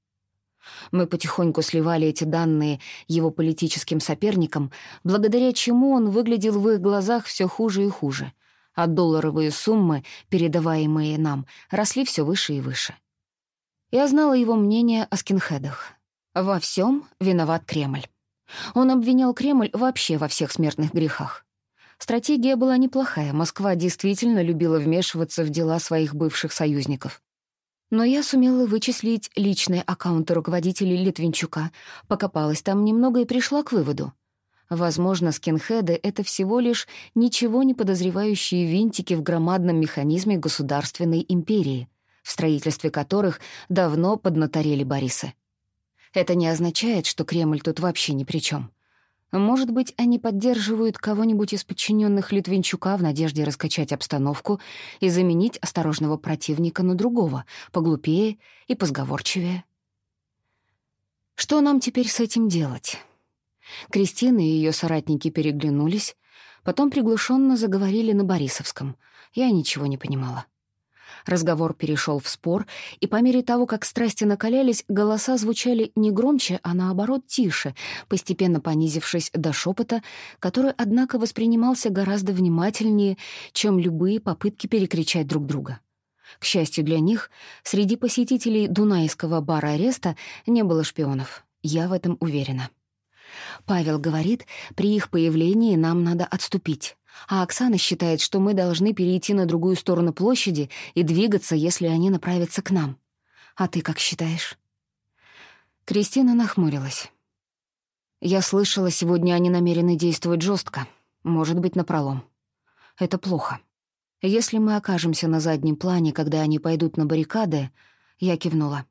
Мы потихоньку сливали эти данные его политическим соперникам, благодаря чему он выглядел в их глазах все хуже и хуже, а долларовые суммы, передаваемые нам, росли все выше и выше. Я знала его мнение о скинхедах. Во всем виноват Кремль. Он обвинял Кремль вообще во всех смертных грехах. Стратегия была неплохая, Москва действительно любила вмешиваться в дела своих бывших союзников. Но я сумела вычислить личные аккаунты руководителей Литвинчука, покопалась там немного и пришла к выводу. Возможно, скинхеды — это всего лишь ничего не подозревающие винтики в громадном механизме государственной империи, в строительстве которых давно поднаторели Борисы. Это не означает, что Кремль тут вообще ни при чем. Может быть, они поддерживают кого-нибудь из подчиненных Литвинчука в надежде раскачать обстановку и заменить осторожного противника на другого, поглупее и позговорчивее. Что нам теперь с этим делать? Кристина и ее соратники переглянулись, потом приглушенно заговорили на Борисовском. Я ничего не понимала. Разговор перешел в спор, и по мере того, как страсти накалялись, голоса звучали не громче, а наоборот тише, постепенно понизившись до шепота, который, однако, воспринимался гораздо внимательнее, чем любые попытки перекричать друг друга. К счастью для них, среди посетителей Дунайского бара-ареста не было шпионов. Я в этом уверена. Павел говорит, при их появлении нам надо отступить а Оксана считает, что мы должны перейти на другую сторону площади и двигаться, если они направятся к нам. А ты как считаешь?» Кристина нахмурилась. «Я слышала, сегодня они намерены действовать жестко, может быть, напролом. Это плохо. Если мы окажемся на заднем плане, когда они пойдут на баррикады...» Я кивнула.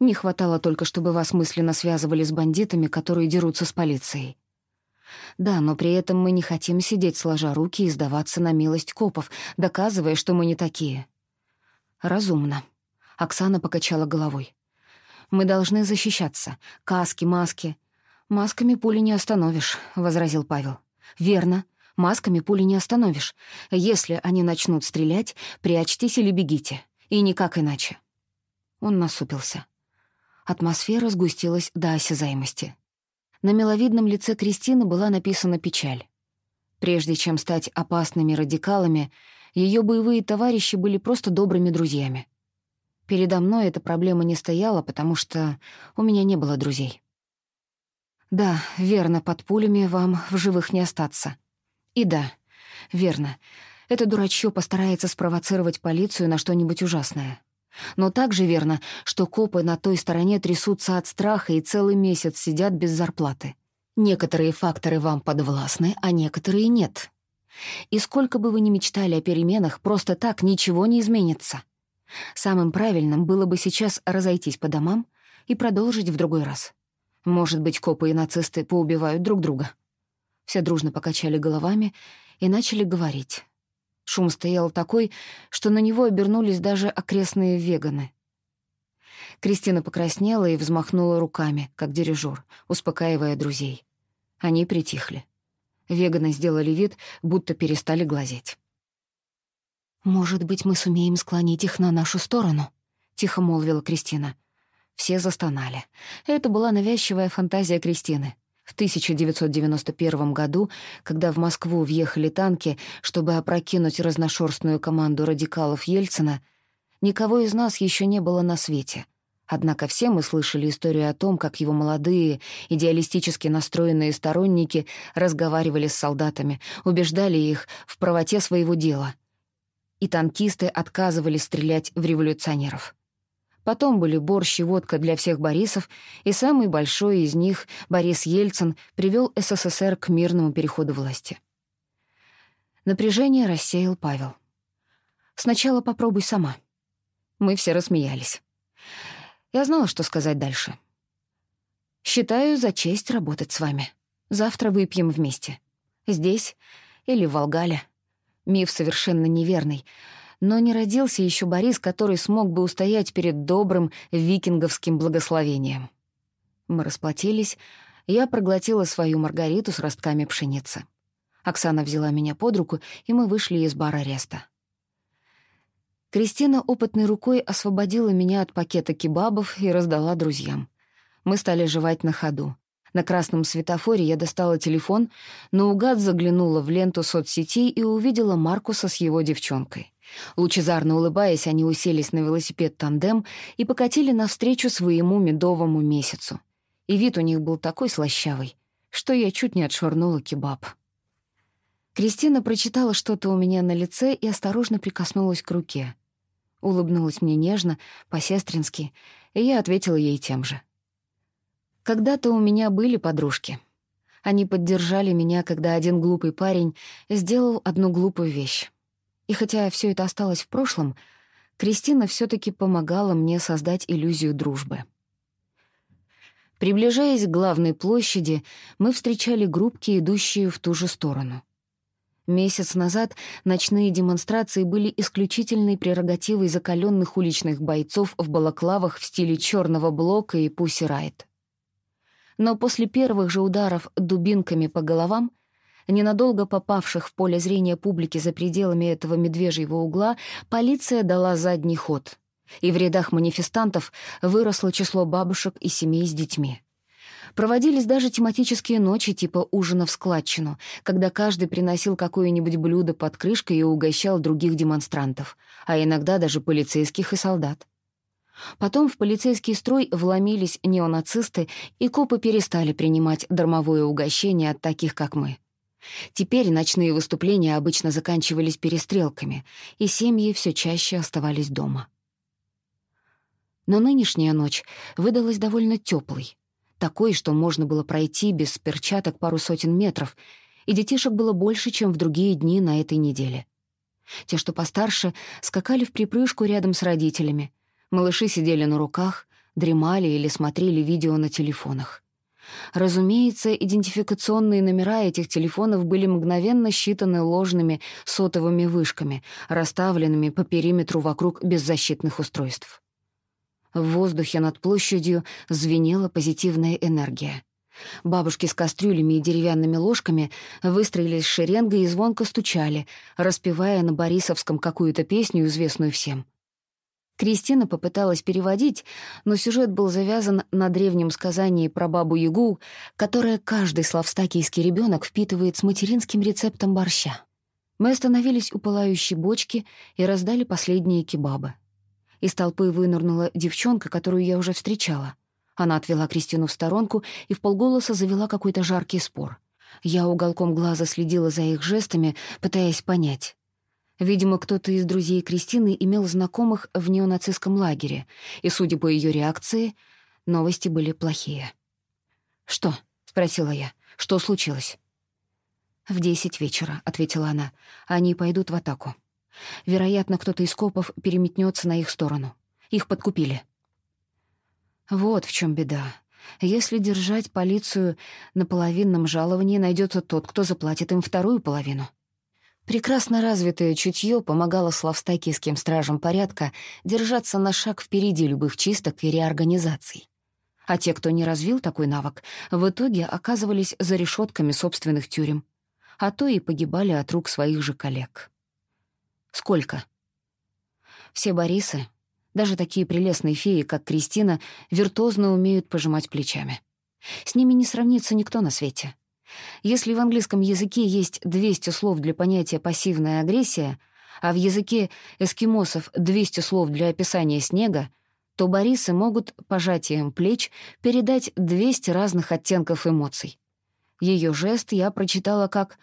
«Не хватало только, чтобы вас мысленно связывали с бандитами, которые дерутся с полицией. Да, но при этом мы не хотим сидеть сложа руки и сдаваться на милость копов, доказывая, что мы не такие. Разумно. Оксана покачала головой. Мы должны защищаться. Каски, маски. Масками пули не остановишь, возразил Павел. Верно. Масками пули не остановишь. Если они начнут стрелять, прячьтесь или бегите. И никак иначе. Он насупился. Атмосфера сгустилась до осязаемости. На миловидном лице Кристины была написана печаль. Прежде чем стать опасными радикалами, ее боевые товарищи были просто добрыми друзьями. Передо мной эта проблема не стояла, потому что у меня не было друзей. Да, верно, под пулями вам в живых не остаться. И да, верно, это дурачье постарается спровоцировать полицию на что-нибудь ужасное. Но также верно, что копы на той стороне трясутся от страха и целый месяц сидят без зарплаты. Некоторые факторы вам подвластны, а некоторые нет. И сколько бы вы ни мечтали о переменах, просто так ничего не изменится. Самым правильным было бы сейчас разойтись по домам и продолжить в другой раз. Может быть, копы и нацисты поубивают друг друга. Все дружно покачали головами и начали говорить. Шум стоял такой, что на него обернулись даже окрестные веганы. Кристина покраснела и взмахнула руками, как дирижер, успокаивая друзей. Они притихли. Веганы сделали вид, будто перестали глазеть. «Может быть, мы сумеем склонить их на нашу сторону?» — тихо молвила Кристина. Все застонали. Это была навязчивая фантазия Кристины. В 1991 году, когда в Москву въехали танки, чтобы опрокинуть разношерстную команду радикалов Ельцина, никого из нас еще не было на свете. Однако все мы слышали историю о том, как его молодые, идеалистически настроенные сторонники разговаривали с солдатами, убеждали их в правоте своего дела. И танкисты отказывались стрелять в революционеров. Потом были борщ и водка для всех Борисов, и самый большой из них, Борис Ельцин, привел СССР к мирному переходу власти. Напряжение рассеял Павел. «Сначала попробуй сама». Мы все рассмеялись. Я знала, что сказать дальше. «Считаю за честь работать с вами. Завтра выпьем вместе. Здесь или в Волгале. Миф совершенно неверный. Но не родился еще Борис, который смог бы устоять перед добрым викинговским благословением. Мы расплатились, я проглотила свою маргариту с ростками пшеницы. Оксана взяла меня под руку, и мы вышли из бара Реста. Кристина опытной рукой освободила меня от пакета кебабов и раздала друзьям. Мы стали жевать на ходу. На красном светофоре я достала телефон, наугад заглянула в ленту соцсетей и увидела Маркуса с его девчонкой. Лучезарно улыбаясь, они уселись на велосипед тандем и покатили навстречу своему медовому месяцу. И вид у них был такой слащавый, что я чуть не отшвырнула кебаб. Кристина прочитала что-то у меня на лице и осторожно прикоснулась к руке улыбнулась мне нежно, по-сестрински, и я ответила ей тем же. Когда-то у меня были подружки. Они поддержали меня, когда один глупый парень сделал одну глупую вещь. И хотя все это осталось в прошлом, Кристина все таки помогала мне создать иллюзию дружбы. Приближаясь к главной площади, мы встречали группки, идущие в ту же сторону — Месяц назад ночные демонстрации были исключительной прерогативой закаленных уличных бойцов в балаклавах в стиле черного блока и пусси райт. Но после первых же ударов дубинками по головам, ненадолго попавших в поле зрения публики за пределами этого медвежьего угла, полиция дала задний ход, и в рядах манифестантов выросло число бабушек и семей с детьми. Проводились даже тематические ночи типа ужина в складчину, когда каждый приносил какое-нибудь блюдо под крышкой и угощал других демонстрантов, а иногда даже полицейских и солдат. Потом в полицейский строй вломились неонацисты, и копы перестали принимать дармовое угощение от таких, как мы. Теперь ночные выступления обычно заканчивались перестрелками, и семьи все чаще оставались дома. Но нынешняя ночь выдалась довольно теплой такой, что можно было пройти без перчаток пару сотен метров, и детишек было больше, чем в другие дни на этой неделе. Те, что постарше, скакали в припрыжку рядом с родителями. Малыши сидели на руках, дремали или смотрели видео на телефонах. Разумеется, идентификационные номера этих телефонов были мгновенно считаны ложными сотовыми вышками, расставленными по периметру вокруг беззащитных устройств. В воздухе над площадью звенела позитивная энергия. Бабушки с кастрюлями и деревянными ложками выстроились шеренгой и звонко стучали, распевая на Борисовском какую-то песню, известную всем. Кристина попыталась переводить, но сюжет был завязан на древнем сказании про бабу-ягу, которое каждый славстакийский ребенок впитывает с материнским рецептом борща. Мы остановились у пылающей бочки и раздали последние кебабы. Из толпы вынырнула девчонка, которую я уже встречала. Она отвела Кристину в сторонку и в полголоса завела какой-то жаркий спор. Я уголком глаза следила за их жестами, пытаясь понять. Видимо, кто-то из друзей Кристины имел знакомых в неонацистском лагере, и, судя по ее реакции, новости были плохие. «Что?» — спросила я. «Что случилось?» «В десять вечера», — ответила она. «Они пойдут в атаку». Вероятно, кто-то из копов переметнется на их сторону. Их подкупили. Вот в чем беда. Если держать полицию на половинном жаловании, найдется тот, кто заплатит им вторую половину. Прекрасно развитое чутье помогало славстакийским стражам порядка держаться на шаг впереди любых чисток и реорганизаций. А те, кто не развил такой навык, в итоге оказывались за решетками собственных тюрем, а то и погибали от рук своих же коллег. Сколько? Все Борисы, даже такие прелестные феи, как Кристина, виртуозно умеют пожимать плечами. С ними не сравнится никто на свете. Если в английском языке есть 200 слов для понятия «пассивная агрессия», а в языке эскимосов 200 слов для описания снега, то Борисы могут пожатием плеч передать 200 разных оттенков эмоций. Ее жест я прочитала как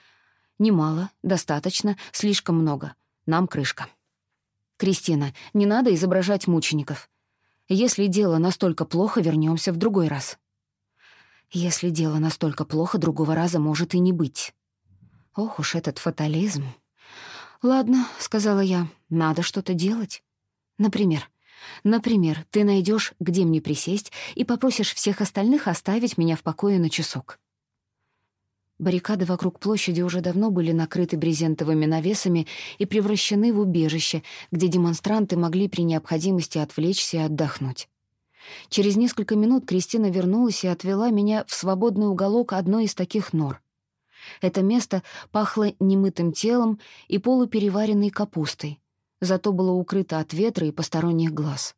«немало, достаточно, слишком много, нам крышка». «Кристина, не надо изображать мучеников. Если дело настолько плохо, вернемся в другой раз». «Если дело настолько плохо, другого раза может и не быть». Ох уж этот фатализм. «Ладно», — сказала я, — «надо что-то делать. Например, например, ты найдешь, где мне присесть, и попросишь всех остальных оставить меня в покое на часок». Баррикады вокруг площади уже давно были накрыты брезентовыми навесами и превращены в убежище, где демонстранты могли при необходимости отвлечься и отдохнуть. Через несколько минут Кристина вернулась и отвела меня в свободный уголок одной из таких нор. Это место пахло немытым телом и полупереваренной капустой, зато было укрыто от ветра и посторонних глаз.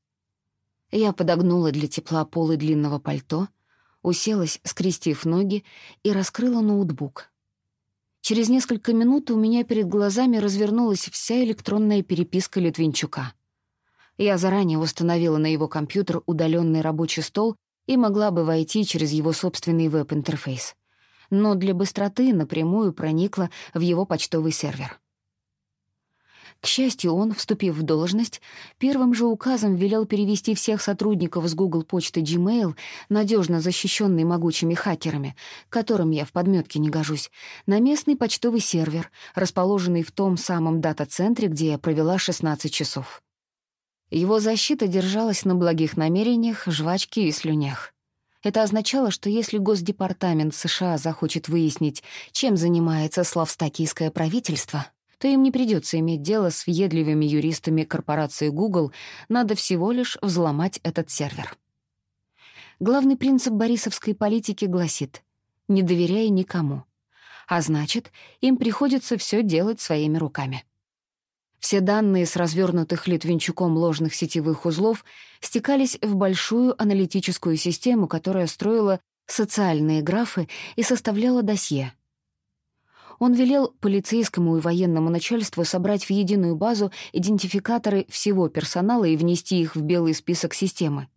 Я подогнула для тепла полы длинного пальто, уселась, скрестив ноги, и раскрыла ноутбук. Через несколько минут у меня перед глазами развернулась вся электронная переписка Литвинчука. Я заранее установила на его компьютер удаленный рабочий стол и могла бы войти через его собственный веб-интерфейс но для быстроты напрямую проникла в его почтовый сервер. К счастью, он, вступив в должность, первым же указом велел перевести всех сотрудников с Google почты Gmail, надежно защищенный могучими хакерами, которым я в подметке не гожусь, на местный почтовый сервер, расположенный в том самом дата-центре, где я провела 16 часов. Его защита держалась на благих намерениях, жвачке и слюнях. Это означало, что если Госдепартамент США захочет выяснить, чем занимается славстакийское правительство, то им не придется иметь дело с въедливыми юристами корпорации Google, надо всего лишь взломать этот сервер. Главный принцип борисовской политики гласит «не доверяй никому», а значит, им приходится все делать своими руками. Все данные с развернутых Литвинчуком ложных сетевых узлов стекались в большую аналитическую систему, которая строила социальные графы и составляла досье. Он велел полицейскому и военному начальству собрать в единую базу идентификаторы всего персонала и внести их в белый список системы.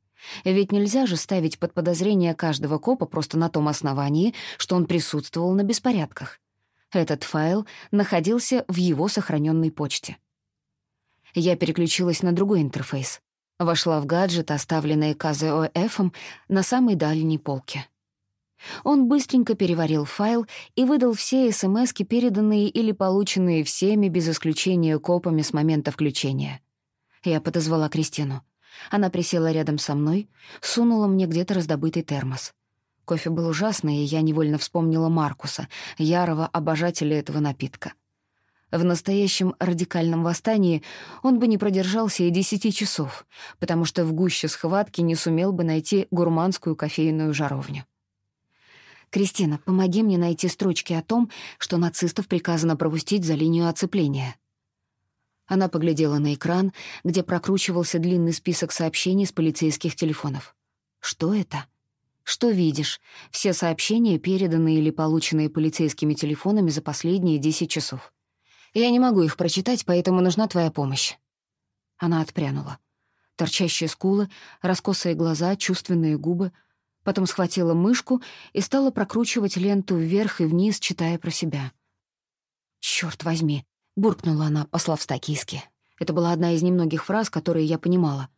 Ведь нельзя же ставить под подозрение каждого копа просто на том основании, что он присутствовал на беспорядках. Этот файл находился в его сохраненной почте. Я переключилась на другой интерфейс. Вошла в гаджет, оставленный КЗОФом на самой дальней полке. Он быстренько переварил файл и выдал все СМС, переданные или полученные всеми без исключения копами с момента включения. Я подозвала Кристину. Она присела рядом со мной, сунула мне где-то раздобытый термос. Кофе был ужасный, и я невольно вспомнила Маркуса, ярого обожателя этого напитка. В настоящем радикальном восстании он бы не продержался и десяти часов, потому что в гуще схватки не сумел бы найти гурманскую кофейную жаровню. «Кристина, помоги мне найти строчки о том, что нацистов приказано пропустить за линию оцепления». Она поглядела на экран, где прокручивался длинный список сообщений с полицейских телефонов. «Что это?» «Что видишь? Все сообщения, переданные или полученные полицейскими телефонами за последние десять часов». Я не могу их прочитать, поэтому нужна твоя помощь». Она отпрянула. Торчащие скулы, раскосые глаза, чувственные губы. Потом схватила мышку и стала прокручивать ленту вверх и вниз, читая про себя. «Чёрт возьми!» — буркнула она по-славстакийски. Это была одна из немногих фраз, которые я понимала.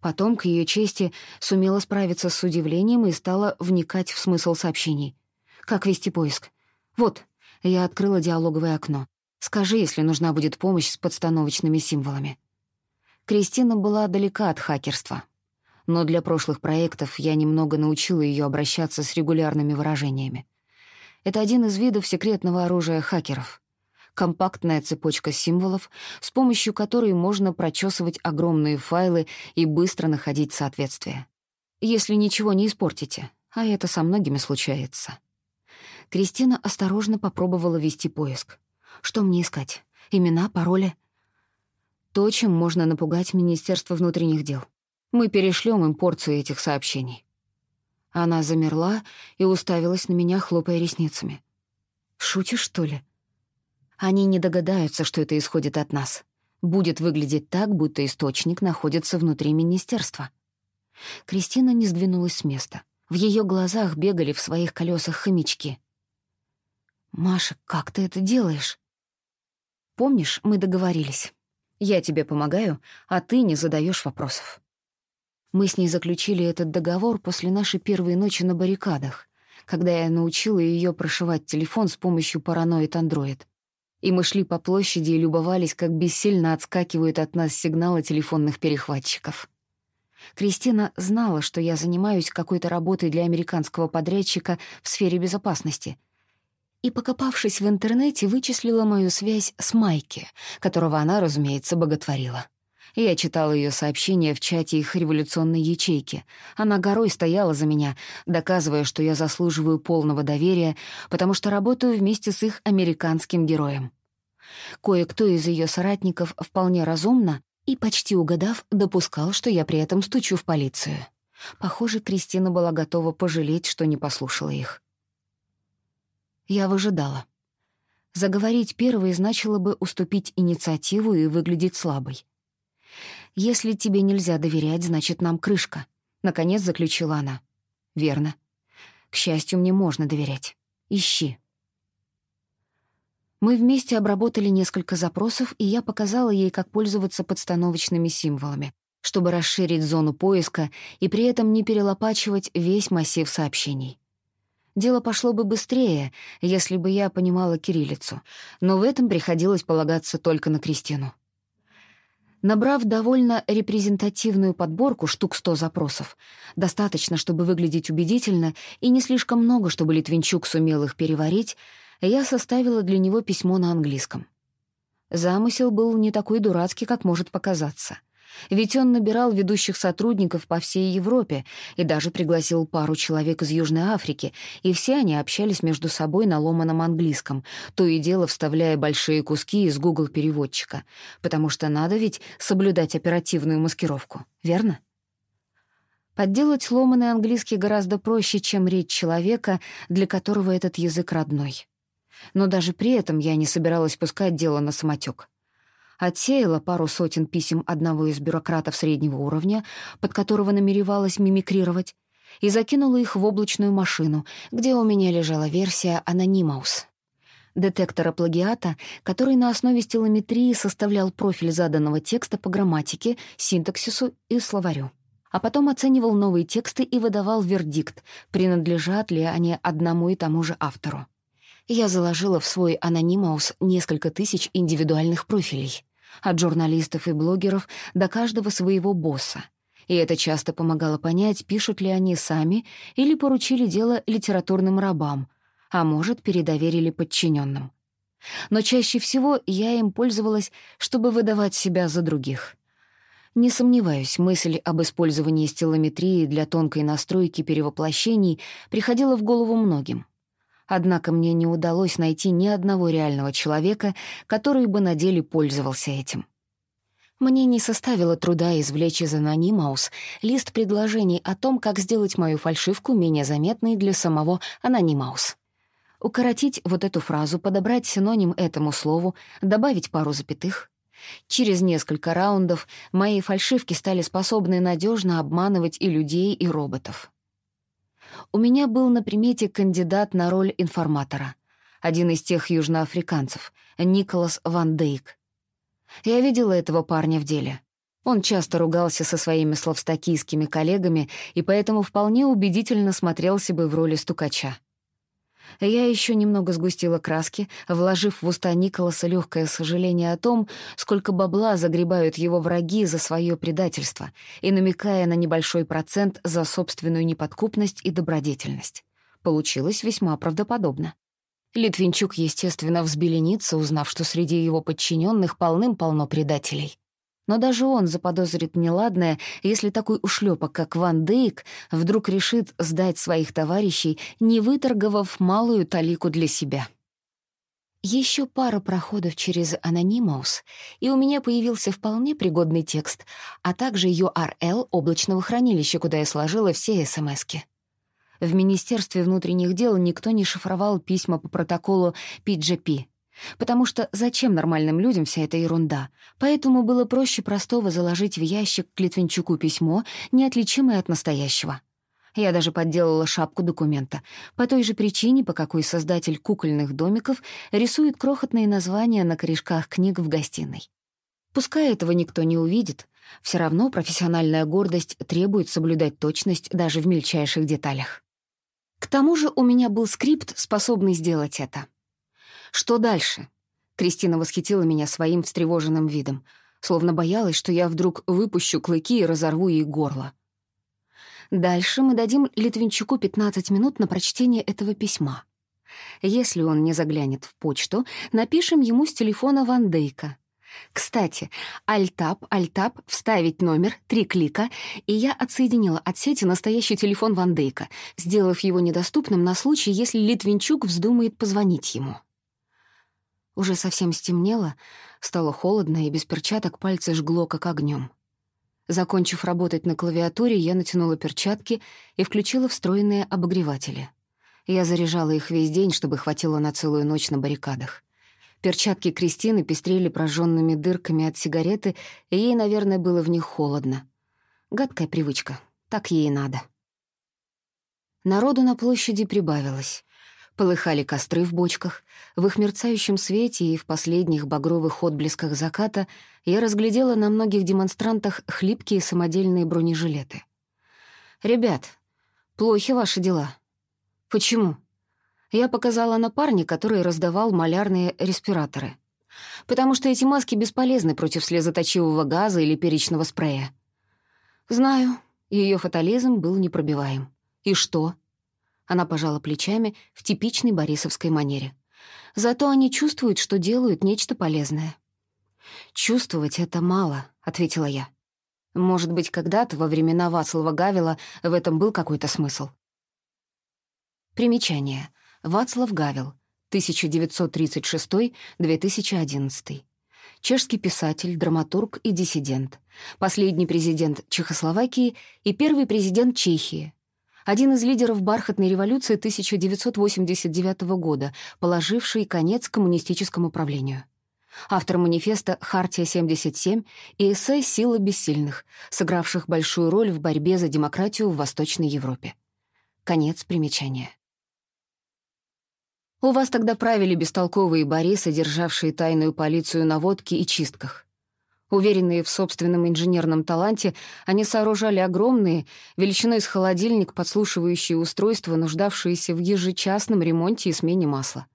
Потом, к ее чести, сумела справиться с удивлением и стала вникать в смысл сообщений. Как вести поиск? Вот, я открыла диалоговое окно. Скажи, если нужна будет помощь с подстановочными символами. Кристина была далека от хакерства. Но для прошлых проектов я немного научила ее обращаться с регулярными выражениями. Это один из видов секретного оружия хакеров. Компактная цепочка символов, с помощью которой можно прочесывать огромные файлы и быстро находить соответствие. Если ничего не испортите, а это со многими случается. Кристина осторожно попробовала вести поиск. Что мне искать? Имена, пароли? То, чем можно напугать Министерство внутренних дел. Мы перешлем им порцию этих сообщений. Она замерла и уставилась на меня, хлопая ресницами. «Шутишь, что ли?» Они не догадаются, что это исходит от нас. Будет выглядеть так, будто источник находится внутри министерства. Кристина не сдвинулась с места. В ее глазах бегали в своих колесах хомячки. «Маша, как ты это делаешь?» «Помнишь, мы договорились. Я тебе помогаю, а ты не задаешь вопросов». Мы с ней заключили этот договор после нашей первой ночи на баррикадах, когда я научила ее прошивать телефон с помощью параноид Android. И мы шли по площади и любовались, как бессильно отскакивают от нас сигналы телефонных перехватчиков. Кристина знала, что я занимаюсь какой-то работой для американского подрядчика в сфере безопасности. И, покопавшись в интернете, вычислила мою связь с Майки, которого она, разумеется, боготворила. Я читала ее сообщения в чате их революционной ячейки. Она горой стояла за меня, доказывая, что я заслуживаю полного доверия, потому что работаю вместе с их американским героем. Кое-кто из ее соратников вполне разумно и, почти угадав, допускал, что я при этом стучу в полицию. Похоже, Кристина была готова пожалеть, что не послушала их. Я выжидала. Заговорить первой значило бы уступить инициативу и выглядеть слабой. «Если тебе нельзя доверять, значит, нам крышка», — наконец заключила она. «Верно. К счастью, мне можно доверять. Ищи». Мы вместе обработали несколько запросов, и я показала ей, как пользоваться подстановочными символами, чтобы расширить зону поиска и при этом не перелопачивать весь массив сообщений. Дело пошло бы быстрее, если бы я понимала кириллицу, но в этом приходилось полагаться только на Кристину. Набрав довольно репрезентативную подборку, штук сто запросов, достаточно, чтобы выглядеть убедительно, и не слишком много, чтобы Литвинчук сумел их переварить, я составила для него письмо на английском. Замысел был не такой дурацкий, как может показаться. Ведь он набирал ведущих сотрудников по всей Европе и даже пригласил пару человек из Южной Африки, и все они общались между собой на ломаном английском, то и дело вставляя большие куски из Google-переводчика, потому что надо ведь соблюдать оперативную маскировку, верно? Подделать ломаный английский гораздо проще, чем речь человека, для которого этот язык родной но даже при этом я не собиралась пускать дело на самотек. Отсеяла пару сотен писем одного из бюрократов среднего уровня, под которого намеревалась мимикрировать, и закинула их в облачную машину, где у меня лежала версия «Анонимаус» детектора плагиата, который на основе стилометрии составлял профиль заданного текста по грамматике, синтаксису и словарю. А потом оценивал новые тексты и выдавал вердикт, принадлежат ли они одному и тому же автору. Я заложила в свой анонимаус несколько тысяч индивидуальных профилей, от журналистов и блогеров до каждого своего босса. И это часто помогало понять, пишут ли они сами или поручили дело литературным рабам, а может, передоверили подчиненным. Но чаще всего я им пользовалась, чтобы выдавать себя за других. Не сомневаюсь, мысль об использовании стилометрии для тонкой настройки перевоплощений приходила в голову многим — Однако мне не удалось найти ни одного реального человека, который бы на деле пользовался этим. Мне не составило труда извлечь из анонимаус лист предложений о том, как сделать мою фальшивку менее заметной для самого анонимаус. Укоротить вот эту фразу, подобрать синоним этому слову, добавить пару запятых. Через несколько раундов мои фальшивки стали способны надежно обманывать и людей, и роботов. У меня был на примете кандидат на роль информатора. Один из тех южноафриканцев, Николас Ван Дейк. Я видела этого парня в деле. Он часто ругался со своими словстокийскими коллегами и поэтому вполне убедительно смотрелся бы в роли стукача. Я еще немного сгустила краски, вложив в уста Николаса легкое сожаление о том, сколько бабла загребают его враги за свое предательство, и намекая на небольшой процент за собственную неподкупность и добродетельность. Получилось весьма правдоподобно. Литвинчук, естественно, взбеленится, узнав, что среди его подчиненных полным-полно предателей. Но даже он заподозрит неладное, если такой ушлепок, как Ван Дейк, вдруг решит сдать своих товарищей, не выторговав малую талику для себя. Еще пара проходов через Анонимаус, и у меня появился вполне пригодный текст, а также URL облачного хранилища, куда я сложила все СМСки. В Министерстве внутренних дел никто не шифровал письма по протоколу PGP, Потому что зачем нормальным людям вся эта ерунда? Поэтому было проще простого заложить в ящик Литвинчуку письмо, неотличимое от настоящего. Я даже подделала шапку документа, по той же причине, по какой создатель кукольных домиков рисует крохотные названия на корешках книг в гостиной. Пускай этого никто не увидит, все равно профессиональная гордость требует соблюдать точность даже в мельчайших деталях. К тому же у меня был скрипт, способный сделать это. Что дальше? Кристина восхитила меня своим встревоженным видом, словно боялась, что я вдруг выпущу клыки и разорву ей горло. Дальше мы дадим Литвинчуку 15 минут на прочтение этого письма. Если он не заглянет в почту, напишем ему с телефона Ван Дейка. Кстати, альтап, альтап, вставить номер, три клика, и я отсоединила от сети настоящий телефон Ван Дейка, сделав его недоступным на случай, если Литвинчук вздумает позвонить ему. Уже совсем стемнело, стало холодно, и без перчаток пальцы жгло, как огнем. Закончив работать на клавиатуре, я натянула перчатки и включила встроенные обогреватели. Я заряжала их весь день, чтобы хватило на целую ночь на баррикадах. Перчатки Кристины пестрели прожженными дырками от сигареты, и ей, наверное, было в них холодно. Гадкая привычка, так ей и надо. Народу на площади прибавилось. Полыхали костры в бочках. В их мерцающем свете и в последних багровых отблесках заката я разглядела на многих демонстрантах хлипкие самодельные бронежилеты. «Ребят, плохи ваши дела». «Почему?» Я показала на парня, который раздавал малярные респираторы. «Потому что эти маски бесполезны против слезоточивого газа или перечного спрея». «Знаю». Ее фатализм был непробиваем. «И что?» Она пожала плечами в типичной борисовской манере. Зато они чувствуют, что делают нечто полезное. «Чувствовать это мало», — ответила я. «Может быть, когда-то, во времена Вацлава Гавела, в этом был какой-то смысл». Примечание. Вацлав Гавел, 1936-2011. Чешский писатель, драматург и диссидент. Последний президент Чехословакии и первый президент Чехии, один из лидеров бархатной революции 1989 года, положивший конец коммунистическому правлению. Автор манифеста «Хартия-77» и эссе «Сила бессильных», сыгравших большую роль в борьбе за демократию в Восточной Европе. Конец примечания. У вас тогда правили бестолковые Борисы, державшие тайную полицию на водке и чистках. Уверенные в собственном инженерном таланте, они сооружали огромные, величиной с холодильник, подслушивающие устройства, нуждавшиеся в ежечасном ремонте и смене масла.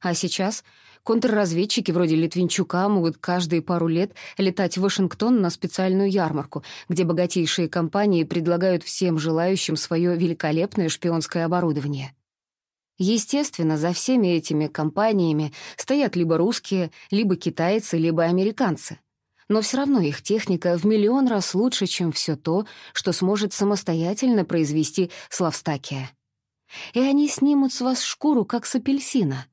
А сейчас контрразведчики вроде Литвинчука могут каждые пару лет летать в Вашингтон на специальную ярмарку, где богатейшие компании предлагают всем желающим свое великолепное шпионское оборудование. Естественно, за всеми этими компаниями стоят либо русские, либо китайцы, либо американцы — но все равно их техника в миллион раз лучше, чем все то, что сможет самостоятельно произвести Славстакия. И они снимут с вас шкуру, как с апельсина.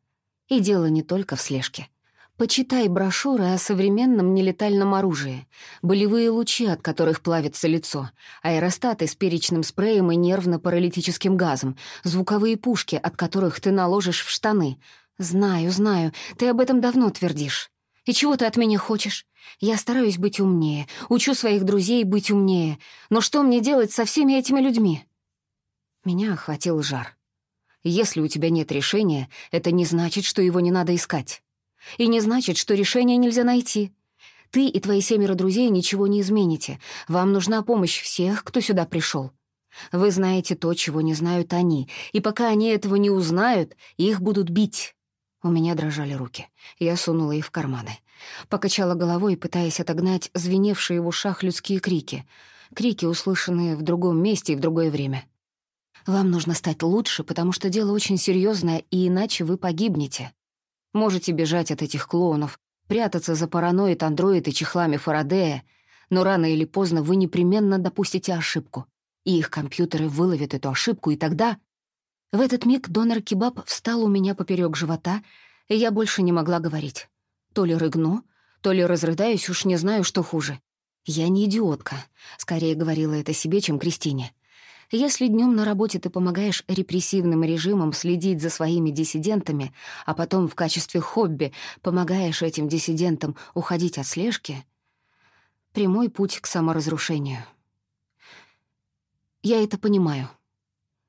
И дело не только в слежке. Почитай брошюры о современном нелетальном оружии, болевые лучи, от которых плавится лицо, аэростаты с перечным спреем и нервно-паралитическим газом, звуковые пушки, от которых ты наложишь в штаны. Знаю, знаю, ты об этом давно твердишь. И чего ты от меня хочешь? Я стараюсь быть умнее, учу своих друзей быть умнее. Но что мне делать со всеми этими людьми?» Меня охватил жар. Если у тебя нет решения, это не значит, что его не надо искать. И не значит, что решение нельзя найти. Ты и твои семеро друзей ничего не измените. Вам нужна помощь всех, кто сюда пришел. Вы знаете то, чего не знают они, и пока они этого не узнают, их будут бить. У меня дрожали руки. Я сунула их в карманы. Покачала головой, пытаясь отогнать звеневшие в ушах людские крики. Крики, услышанные в другом месте и в другое время. «Вам нужно стать лучше, потому что дело очень серьезное, и иначе вы погибнете. Можете бежать от этих клоунов, прятаться за параноид андроид и чехлами Фарадея, но рано или поздно вы непременно допустите ошибку, и их компьютеры выловят эту ошибку, и тогда в этот миг донор-кебаб встал у меня поперек живота, и я больше не могла говорить. То ли рыгну, то ли разрыдаюсь, уж не знаю, что хуже. Я не идиотка, скорее говорила это себе, чем Кристине. Если днем на работе ты помогаешь репрессивным режимам следить за своими диссидентами, а потом в качестве хобби помогаешь этим диссидентам уходить от слежки, прямой путь к саморазрушению. Я это понимаю.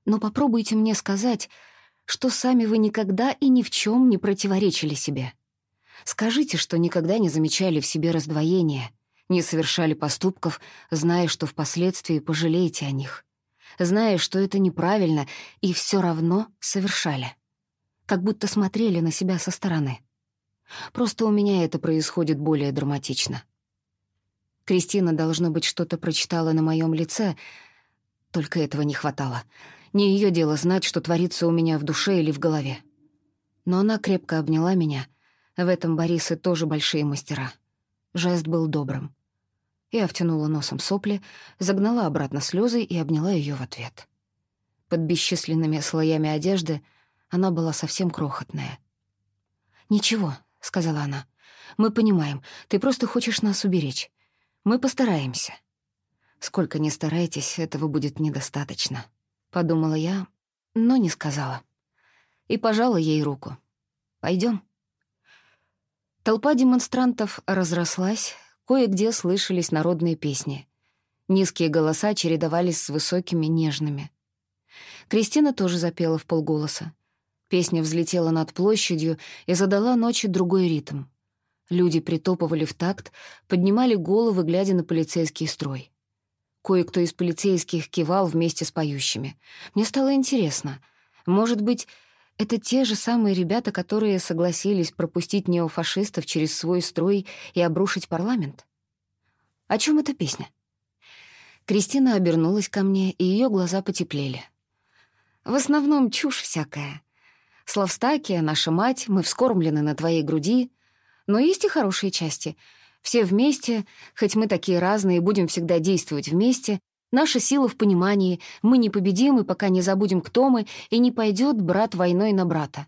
Но попробуйте мне сказать, что сами вы никогда и ни в чем не противоречили себе. Скажите, что никогда не замечали в себе раздвоения, не совершали поступков, зная, что впоследствии пожалеете о них зная, что это неправильно, и все равно совершали. Как будто смотрели на себя со стороны. Просто у меня это происходит более драматично. Кристина, должно быть, что-то прочитала на моем лице, только этого не хватало. Не ее дело знать, что творится у меня в душе или в голове. Но она крепко обняла меня. В этом Борисы тоже большие мастера. Жест был добрым. Я втянула носом сопли, загнала обратно слезы и обняла ее в ответ. Под бесчисленными слоями одежды она была совсем крохотная. «Ничего», — сказала она, — «мы понимаем, ты просто хочешь нас уберечь. Мы постараемся». «Сколько ни старайтесь, этого будет недостаточно», — подумала я, но не сказала. И пожала ей руку. Пойдем. Толпа демонстрантов разрослась, Кое-где слышались народные песни. Низкие голоса чередовались с высокими, нежными. Кристина тоже запела в полголоса. Песня взлетела над площадью и задала ночи другой ритм. Люди притопывали в такт, поднимали головы, глядя на полицейский строй. Кое-кто из полицейских кивал вместе с поющими. Мне стало интересно. Может быть, это те же самые ребята, которые согласились пропустить неофашистов через свой строй и обрушить парламент? О чем эта песня? Кристина обернулась ко мне, и ее глаза потеплели. В основном чушь всякая. Славстакия, наша мать, мы вскормлены на твоей груди. Но есть и хорошие части. Все вместе, хоть мы такие разные, будем всегда действовать вместе, Наша сила в понимании, мы непобедимы, пока не забудем, кто мы, и не пойдет брат войной на брата.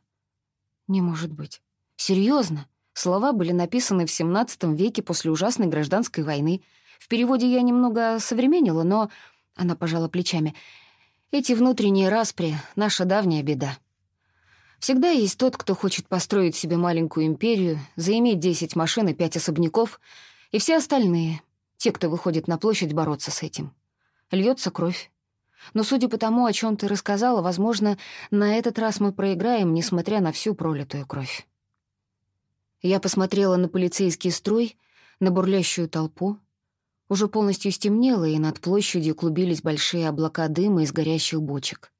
Не может быть. Серьезно? Слова были написаны в XVII веке после ужасной гражданской войны. В переводе я немного современнила, но... Она пожала плечами. Эти внутренние распри — наша давняя беда. Всегда есть тот, кто хочет построить себе маленькую империю, заиметь десять машин и пять особняков, и все остальные, те, кто выходит на площадь бороться с этим. Льется кровь. Но судя по тому, о чем ты рассказала, возможно, на этот раз мы проиграем, несмотря на всю пролитую кровь. Я посмотрела на полицейский строй, на бурлящую толпу. Уже полностью стемнело, и над площадью клубились большие облака дыма из горящих бочек.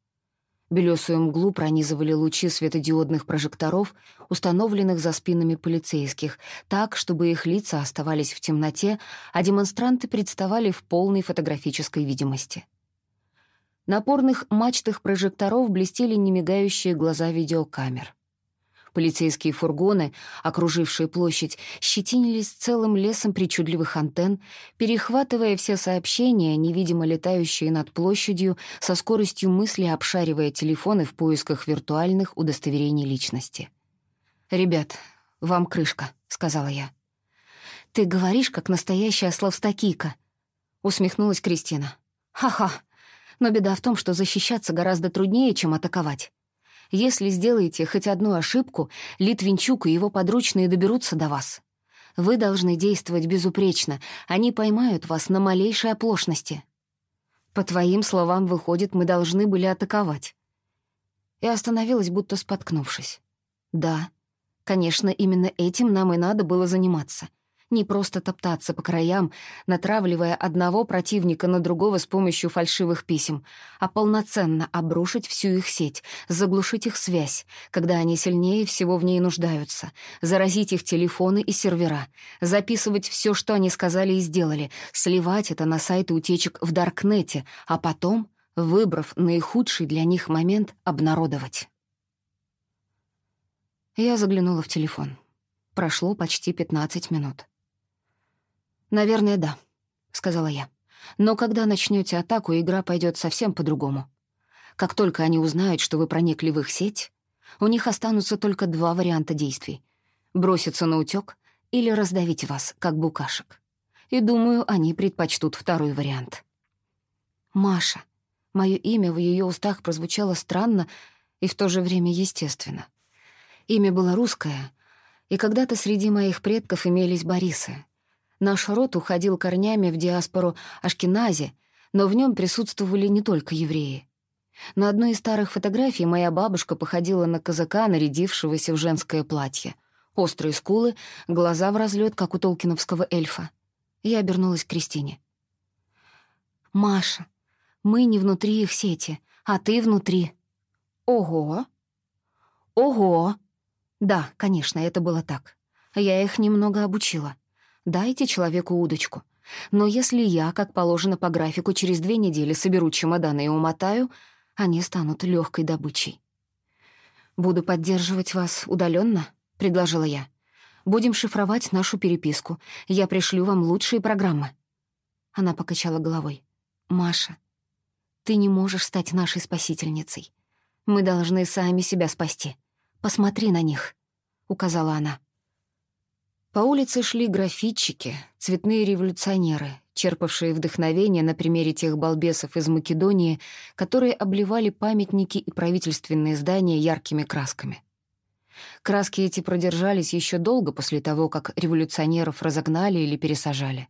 Белесую мглу пронизывали лучи светодиодных прожекторов, установленных за спинами полицейских, так, чтобы их лица оставались в темноте, а демонстранты представали в полной фотографической видимости. На опорных мачтах прожекторов блестели немигающие глаза видеокамер. Полицейские фургоны, окружившие площадь, щетинились целым лесом причудливых антенн, перехватывая все сообщения, невидимо летающие над площадью, со скоростью мысли обшаривая телефоны в поисках виртуальных удостоверений личности. «Ребят, вам крышка», — сказала я. «Ты говоришь, как настоящая славстакийка», — усмехнулась Кристина. «Ха-ха, но беда в том, что защищаться гораздо труднее, чем атаковать. Если сделаете хоть одну ошибку, Литвинчук и его подручные доберутся до вас. Вы должны действовать безупречно, они поймают вас на малейшей оплошности. По твоим словам, выходит, мы должны были атаковать. И остановилась, будто споткнувшись. Да, конечно, именно этим нам и надо было заниматься — не просто топтаться по краям, натравливая одного противника на другого с помощью фальшивых писем, а полноценно обрушить всю их сеть, заглушить их связь, когда они сильнее всего в ней нуждаются, заразить их телефоны и сервера, записывать все, что они сказали и сделали, сливать это на сайты утечек в Даркнете, а потом, выбрав наихудший для них момент, обнародовать. Я заглянула в телефон. Прошло почти 15 минут. «Наверное, да», — сказала я. «Но когда начнете атаку, игра пойдет совсем по-другому. Как только они узнают, что вы проникли в их сеть, у них останутся только два варианта действий — броситься на утёк или раздавить вас, как букашек. И думаю, они предпочтут второй вариант». «Маша, Мое имя в ее устах прозвучало странно и в то же время естественно. Имя было русское, и когда-то среди моих предков имелись Борисы. Наш род уходил корнями в диаспору Ашкенази, но в нем присутствовали не только евреи. На одной из старых фотографий моя бабушка походила на казака, нарядившегося в женское платье. Острые скулы, глаза в разлет, как у толкиновского эльфа. Я обернулась к Кристине. «Маша, мы не внутри их сети, а ты внутри». «Ого!» «Ого!» Да, конечно, это было так. Я их немного обучила. Дайте человеку удочку. Но если я, как положено по графику, через две недели соберу чемоданы и умотаю, они станут легкой добычей. «Буду поддерживать вас удаленно, предложила я. «Будем шифровать нашу переписку. Я пришлю вам лучшие программы». Она покачала головой. «Маша, ты не можешь стать нашей спасительницей. Мы должны сами себя спасти. Посмотри на них», — указала она. По улице шли графитчики, цветные революционеры, черпавшие вдохновение на примере тех балбесов из Македонии, которые обливали памятники и правительственные здания яркими красками. Краски эти продержались еще долго после того, как революционеров разогнали или пересажали.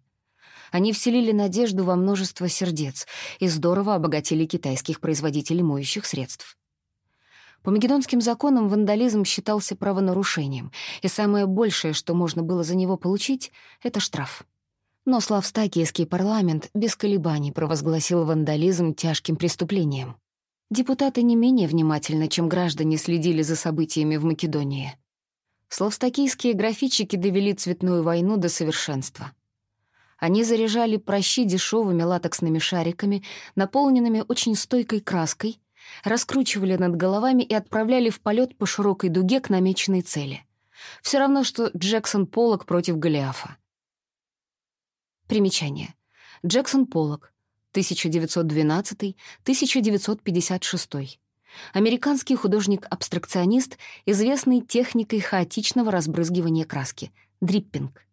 Они вселили надежду во множество сердец и здорово обогатили китайских производителей моющих средств. По македонским законам вандализм считался правонарушением, и самое большее, что можно было за него получить, — это штраф. Но Славстакийский парламент без колебаний провозгласил вандализм тяжким преступлением. Депутаты не менее внимательно, чем граждане, следили за событиями в Македонии. Славстакийские графитчики довели цветную войну до совершенства. Они заряжали прощи дешевыми латексными шариками, наполненными очень стойкой краской, раскручивали над головами и отправляли в полет по широкой дуге к намеченной цели. Все равно, что Джексон Поллок против Голиафа. Примечание. Джексон Поллок, 1912-1956. Американский художник-абстракционист, известный техникой хаотичного разбрызгивания краски — дриппинг.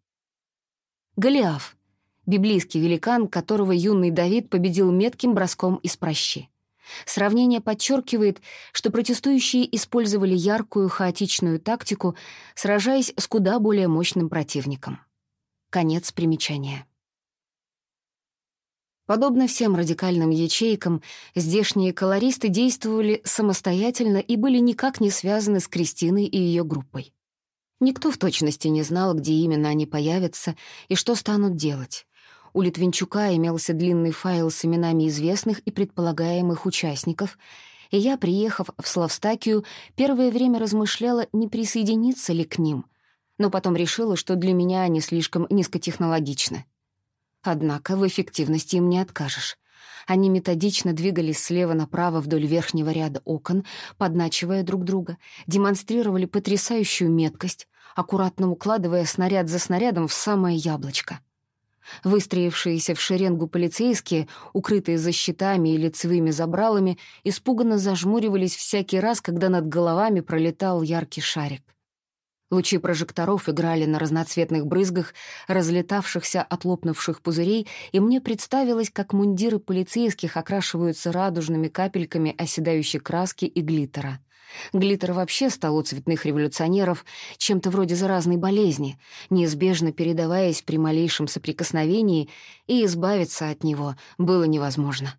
Голиаф — библейский великан, которого юный Давид победил метким броском из прощи. Сравнение подчеркивает, что протестующие использовали яркую хаотичную тактику, сражаясь с куда более мощным противником. Конец примечания. Подобно всем радикальным ячейкам, здешние колористы действовали самостоятельно и были никак не связаны с Кристиной и ее группой. Никто в точности не знал, где именно они появятся и что станут делать. У Литвинчука имелся длинный файл с именами известных и предполагаемых участников, и я, приехав в Славстакию, первое время размышляла, не присоединиться ли к ним, но потом решила, что для меня они слишком низкотехнологичны. Однако в эффективности им не откажешь. Они методично двигались слева направо вдоль верхнего ряда окон, подначивая друг друга, демонстрировали потрясающую меткость, аккуратно укладывая снаряд за снарядом в самое яблочко — Выстроившиеся в шеренгу полицейские, укрытые за щитами и лицевыми забралами, испуганно зажмуривались всякий раз, когда над головами пролетал яркий шарик. Лучи прожекторов играли на разноцветных брызгах, разлетавшихся от лопнувших пузырей, и мне представилось, как мундиры полицейских окрашиваются радужными капельками оседающей краски и глиттера. Глиттер вообще стал у цветных революционеров чем-то вроде заразной болезни, неизбежно передаваясь при малейшем соприкосновении, и избавиться от него было невозможно.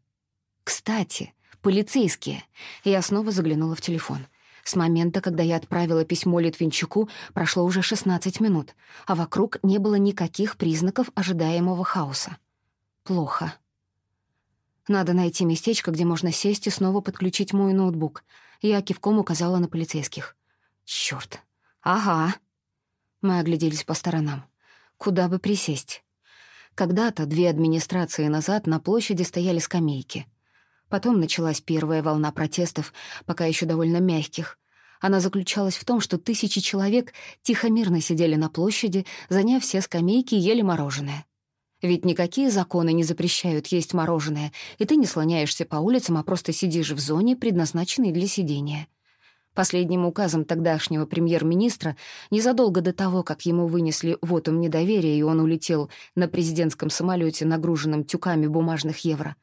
Кстати, полицейские. Я снова заглянула в телефон. С момента, когда я отправила письмо Литвинчуку, прошло уже 16 минут, а вокруг не было никаких признаков ожидаемого хаоса. Плохо. Надо найти местечко, где можно сесть и снова подключить мой ноутбук — я кивком указала на полицейских. «Чёрт! Ага!» Мы огляделись по сторонам. Куда бы присесть? Когда-то, две администрации назад, на площади стояли скамейки. Потом началась первая волна протестов, пока еще довольно мягких. Она заключалась в том, что тысячи человек тихо-мирно сидели на площади, заняв все скамейки и ели мороженое. Ведь никакие законы не запрещают есть мороженое, и ты не слоняешься по улицам, а просто сидишь в зоне, предназначенной для сидения. Последним указом тогдашнего премьер-министра, незадолго до того, как ему вынесли вотум недоверия, и он улетел на президентском самолете, нагруженном тюками бумажных евро,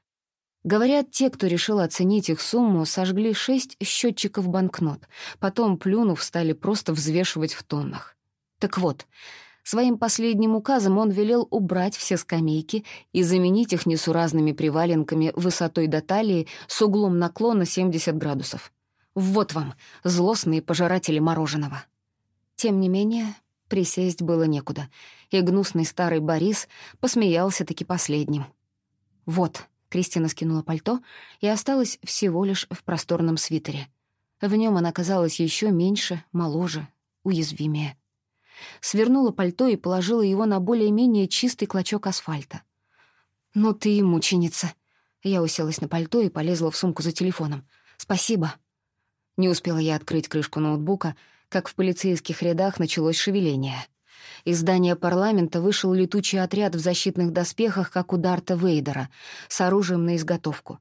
Говорят, те, кто решил оценить их сумму, сожгли шесть счетчиков банкнот, потом, плюнув, стали просто взвешивать в тоннах. Так вот, своим последним указом он велел убрать все скамейки и заменить их несуразными приваленками высотой до талии с углом наклона 70 градусов. Вот вам, злостные пожиратели мороженого. Тем не менее, присесть было некуда, и гнусный старый Борис посмеялся-таки последним. «Вот», Кристина скинула пальто и осталась всего лишь в просторном свитере. В нем она казалась еще меньше, моложе, уязвимее. Свернула пальто и положила его на более-менее чистый клочок асфальта. «Ну ты и мученица». Я уселась на пальто и полезла в сумку за телефоном. «Спасибо». Не успела я открыть крышку ноутбука, как в полицейских рядах началось шевеление. Из здания парламента вышел летучий отряд в защитных доспехах, как у Дарта Вейдера, с оружием на изготовку.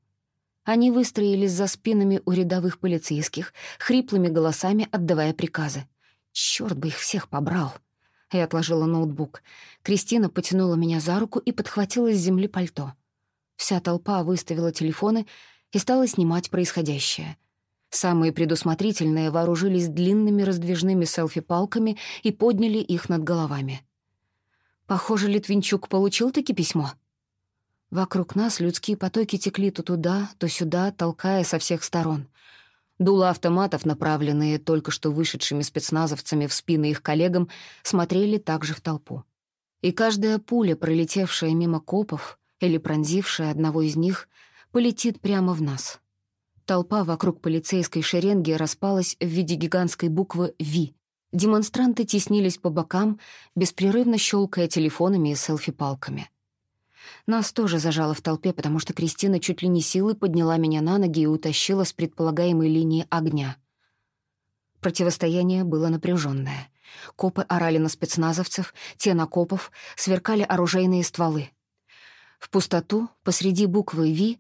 Они выстроились за спинами у рядовых полицейских, хриплыми голосами отдавая приказы. Черт бы их всех побрал. Я отложила ноутбук. Кристина потянула меня за руку и подхватила с земли пальто. Вся толпа выставила телефоны и стала снимать происходящее — Самые предусмотрительные вооружились длинными раздвижными селфи-палками и подняли их над головами. Похоже, Литвинчук получил-таки письмо. Вокруг нас людские потоки текли то туда, то сюда, толкая со всех сторон. Дула автоматов, направленные только что вышедшими спецназовцами в спины их коллегам, смотрели также в толпу. И каждая пуля, пролетевшая мимо копов или пронзившая одного из них, полетит прямо в нас — Толпа вокруг полицейской шеренги распалась в виде гигантской буквы «Ви». Демонстранты теснились по бокам, беспрерывно щелкая телефонами и селфи-палками. Нас тоже зажало в толпе, потому что Кристина чуть ли не силой подняла меня на ноги и утащила с предполагаемой линии огня. Противостояние было напряженное. Копы орали на спецназовцев, те на копов, сверкали оружейные стволы. В пустоту, посреди буквы «Ви»,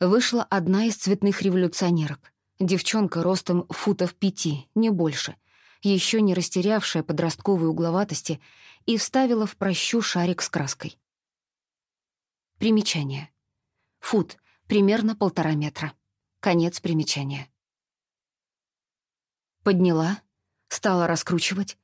вышла одна из цветных революционерок. Девчонка ростом футов пяти, не больше, еще не растерявшая подростковой угловатости, и вставила в прощу шарик с краской. Примечание. Фут, примерно полтора метра. Конец примечания. Подняла, стала раскручивать,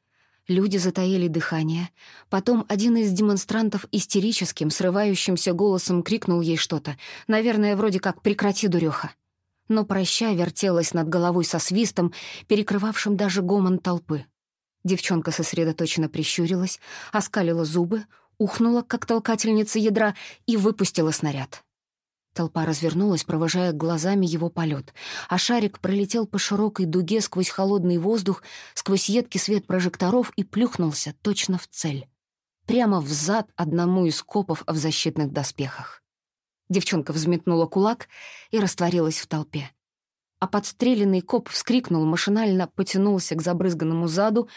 Люди затаили дыхание. Потом один из демонстрантов истерическим, срывающимся голосом крикнул ей что-то. Наверное, вроде как «прекрати, дуреха». Но проща вертелась над головой со свистом, перекрывавшим даже гомон толпы. Девчонка сосредоточенно прищурилась, оскалила зубы, ухнула, как толкательница ядра, и выпустила снаряд. Толпа развернулась, провожая глазами его полет, а шарик пролетел по широкой дуге сквозь холодный воздух, сквозь едкий свет прожекторов и плюхнулся точно в цель. Прямо в зад одному из копов в защитных доспехах. Девчонка взметнула кулак и растворилась в толпе. А подстреленный коп вскрикнул, машинально потянулся к забрызганному заду,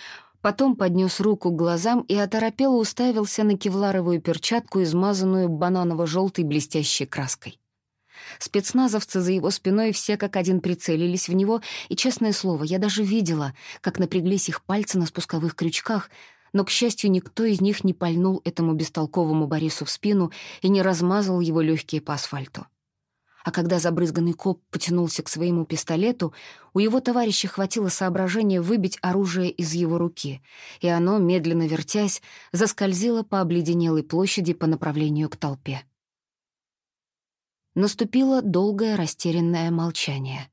потом поднес руку к глазам и оторопело уставился на кевларовую перчатку, измазанную бананово-желтой блестящей краской. Спецназовцы за его спиной все как один прицелились в него, и, честное слово, я даже видела, как напряглись их пальцы на спусковых крючках, но, к счастью, никто из них не пальнул этому бестолковому Борису в спину и не размазал его легкие по асфальту. А когда забрызганный коп потянулся к своему пистолету, у его товарища хватило соображения выбить оружие из его руки, и оно, медленно вертясь, заскользило по обледенелой площади по направлению к толпе. Наступило долгое растерянное молчание.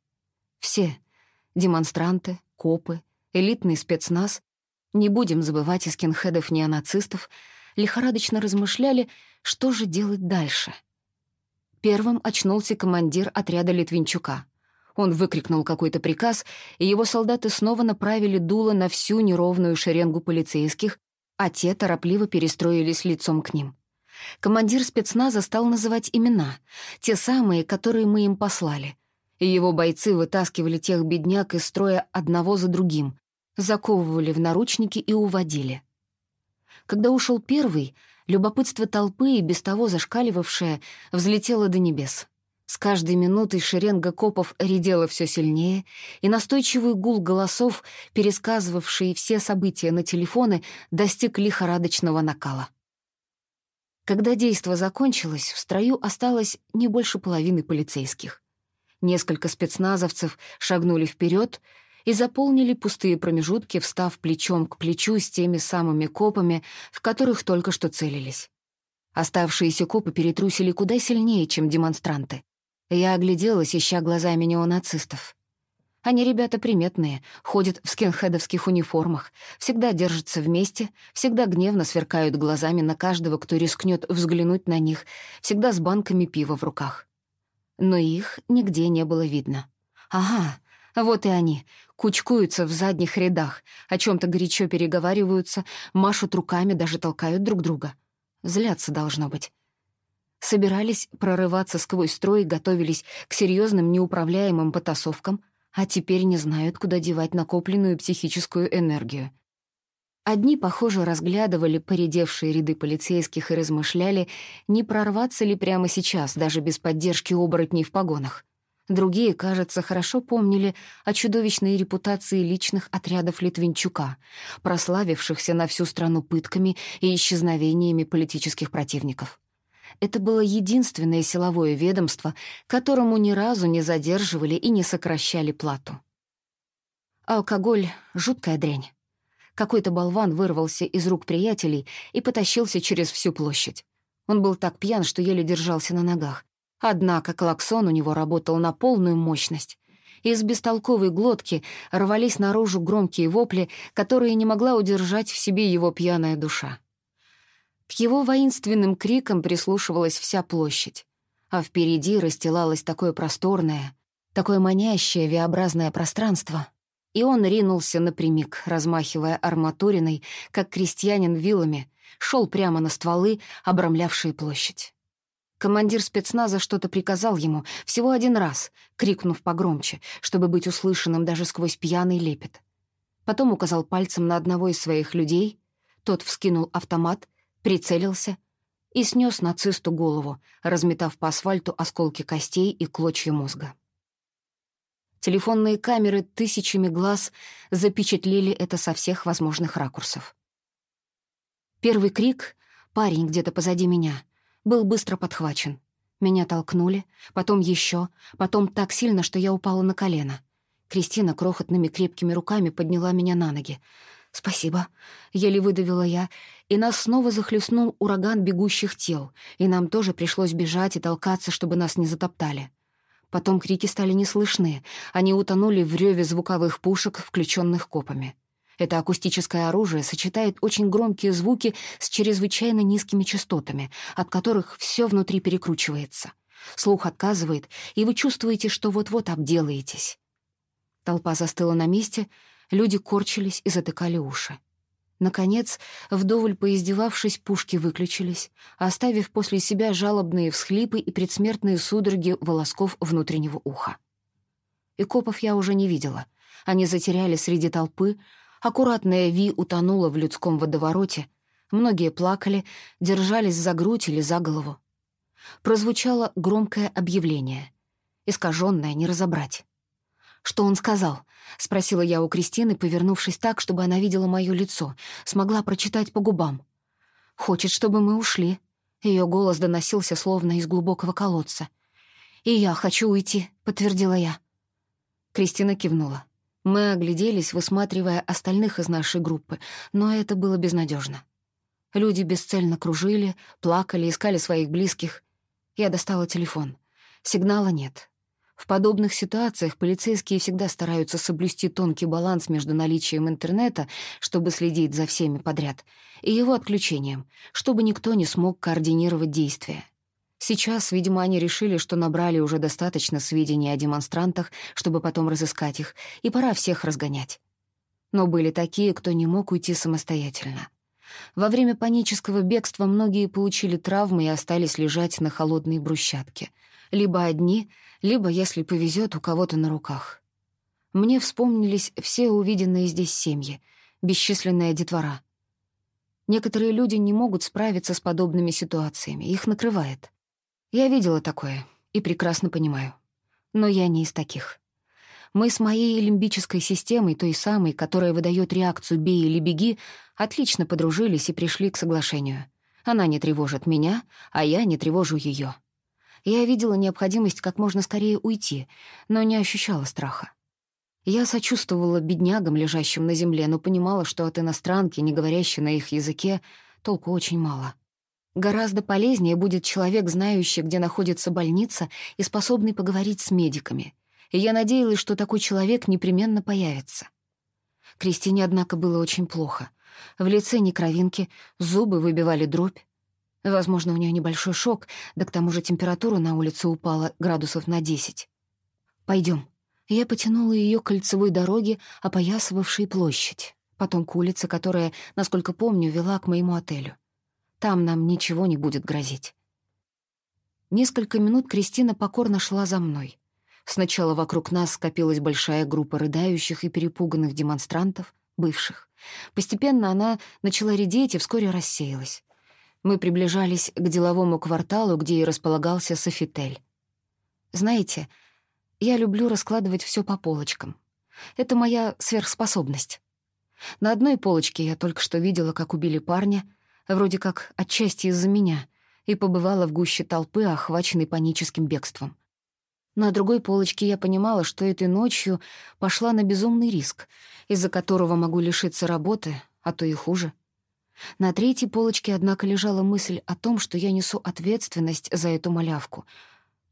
Все — демонстранты, копы, элитный спецназ, не будем забывать и скинхедов-неонацистов, лихорадочно размышляли, что же делать дальше. Первым очнулся командир отряда Литвинчука. Он выкрикнул какой-то приказ, и его солдаты снова направили дуло на всю неровную шеренгу полицейских, а те торопливо перестроились лицом к ним. Командир спецназа стал называть имена, те самые, которые мы им послали. И его бойцы вытаскивали тех бедняк из строя одного за другим, заковывали в наручники и уводили. Когда ушел первый, любопытство толпы, и без того зашкаливавшее, взлетело до небес. С каждой минутой шеренга копов редела все сильнее, и настойчивый гул голосов, пересказывавший все события на телефоны, достиг лихорадочного накала. Когда действо закончилось, в строю осталось не больше половины полицейских. Несколько спецназовцев шагнули вперед и заполнили пустые промежутки, встав плечом к плечу с теми самыми копами, в которых только что целились. Оставшиеся копы перетрусили куда сильнее, чем демонстранты. Я огляделась, ища глазами неонацистов. Они ребята приметные, ходят в скинхедовских униформах, всегда держатся вместе, всегда гневно сверкают глазами на каждого, кто рискнет взглянуть на них, всегда с банками пива в руках. Но их нигде не было видно. Ага, вот и они, кучкуются в задних рядах, о чем то горячо переговариваются, машут руками, даже толкают друг друга. Злятся, должно быть. Собирались прорываться сквозь строй, готовились к серьезным неуправляемым потасовкам — а теперь не знают, куда девать накопленную психическую энергию. Одни, похоже, разглядывали поредевшие ряды полицейских и размышляли, не прорваться ли прямо сейчас, даже без поддержки оборотней в погонах. Другие, кажется, хорошо помнили о чудовищной репутации личных отрядов Литвинчука, прославившихся на всю страну пытками и исчезновениями политических противников. Это было единственное силовое ведомство, которому ни разу не задерживали и не сокращали плату. Алкоголь — жуткая дрянь. Какой-то болван вырвался из рук приятелей и потащился через всю площадь. Он был так пьян, что еле держался на ногах. Однако клаксон у него работал на полную мощность. Из бестолковой глотки рвались наружу громкие вопли, которые не могла удержать в себе его пьяная душа. К его воинственным крикам прислушивалась вся площадь, а впереди расстилалось такое просторное, такое манящее V-образное пространство, и он ринулся напрямик, размахивая арматуриной, как крестьянин вилами, шел прямо на стволы, обрамлявшие площадь. Командир спецназа что-то приказал ему всего один раз, крикнув погромче, чтобы быть услышанным даже сквозь пьяный лепет. Потом указал пальцем на одного из своих людей, тот вскинул автомат прицелился и снес нацисту голову, разметав по асфальту осколки костей и клочья мозга. Телефонные камеры тысячами глаз запечатлели это со всех возможных ракурсов. Первый крик, парень где-то позади меня, был быстро подхвачен. Меня толкнули, потом еще, потом так сильно, что я упала на колено. Кристина крохотными крепкими руками подняла меня на ноги. «Спасибо», — еле выдавила я, и нас снова захлестнул ураган бегущих тел, и нам тоже пришлось бежать и толкаться, чтобы нас не затоптали. Потом крики стали не слышны, они утонули в реве звуковых пушек, включенных копами. Это акустическое оружие сочетает очень громкие звуки с чрезвычайно низкими частотами, от которых все внутри перекручивается. Слух отказывает, и вы чувствуете, что вот-вот обделаетесь. Толпа застыла на месте, Люди корчились и затыкали уши. Наконец, вдоволь поиздевавшись, пушки выключились, оставив после себя жалобные всхлипы и предсмертные судороги волосков внутреннего уха. И копов я уже не видела. Они затеряли среди толпы, аккуратная Ви утонула в людском водовороте, многие плакали, держались за грудь или за голову. Прозвучало громкое объявление. Искаженное не разобрать. Что он сказал? — спросила я у Кристины, повернувшись так, чтобы она видела мое лицо, смогла прочитать по губам. «Хочет, чтобы мы ушли». Ее голос доносился словно из глубокого колодца. «И я хочу уйти», — подтвердила я. Кристина кивнула. Мы огляделись, высматривая остальных из нашей группы, но это было безнадежно. Люди бесцельно кружили, плакали, искали своих близких. Я достала телефон. Сигнала нет. В подобных ситуациях полицейские всегда стараются соблюсти тонкий баланс между наличием интернета, чтобы следить за всеми подряд, и его отключением, чтобы никто не смог координировать действия. Сейчас, видимо, они решили, что набрали уже достаточно сведений о демонстрантах, чтобы потом разыскать их, и пора всех разгонять. Но были такие, кто не мог уйти самостоятельно. Во время панического бегства многие получили травмы и остались лежать на холодной брусчатке. Либо одни, либо, если повезет, у кого-то на руках. Мне вспомнились все увиденные здесь семьи, бесчисленная детвора. Некоторые люди не могут справиться с подобными ситуациями, их накрывает. Я видела такое и прекрасно понимаю. Но я не из таких. Мы с моей лимбической системой, той самой, которая выдает реакцию «бей или беги», отлично подружились и пришли к соглашению. Она не тревожит меня, а я не тревожу ее. Я видела необходимость как можно скорее уйти, но не ощущала страха. Я сочувствовала беднягам, лежащим на земле, но понимала, что от иностранки, не говорящей на их языке, толку очень мало. Гораздо полезнее будет человек, знающий, где находится больница и способный поговорить с медиками. И я надеялась, что такой человек непременно появится. Кристине, однако, было очень плохо. В лице не кровинки, зубы выбивали дробь. Возможно, у нее небольшой шок, да к тому же температура на улице упала градусов на десять. Пойдем. Я потянула ее к кольцевой дороге, опоясывавшей площадь, потом к улице, которая, насколько помню, вела к моему отелю. Там нам ничего не будет грозить. Несколько минут Кристина покорно шла за мной. Сначала вокруг нас скопилась большая группа рыдающих и перепуганных демонстрантов, бывших. Постепенно она начала редеть и вскоре рассеялась. Мы приближались к деловому кварталу, где и располагался Софитель. Знаете, я люблю раскладывать все по полочкам. Это моя сверхспособность. На одной полочке я только что видела, как убили парня, вроде как отчасти из-за меня, и побывала в гуще толпы, охваченной паническим бегством. На другой полочке я понимала, что этой ночью пошла на безумный риск, из-за которого могу лишиться работы, а то и хуже. На третьей полочке, однако, лежала мысль о том, что я несу ответственность за эту малявку —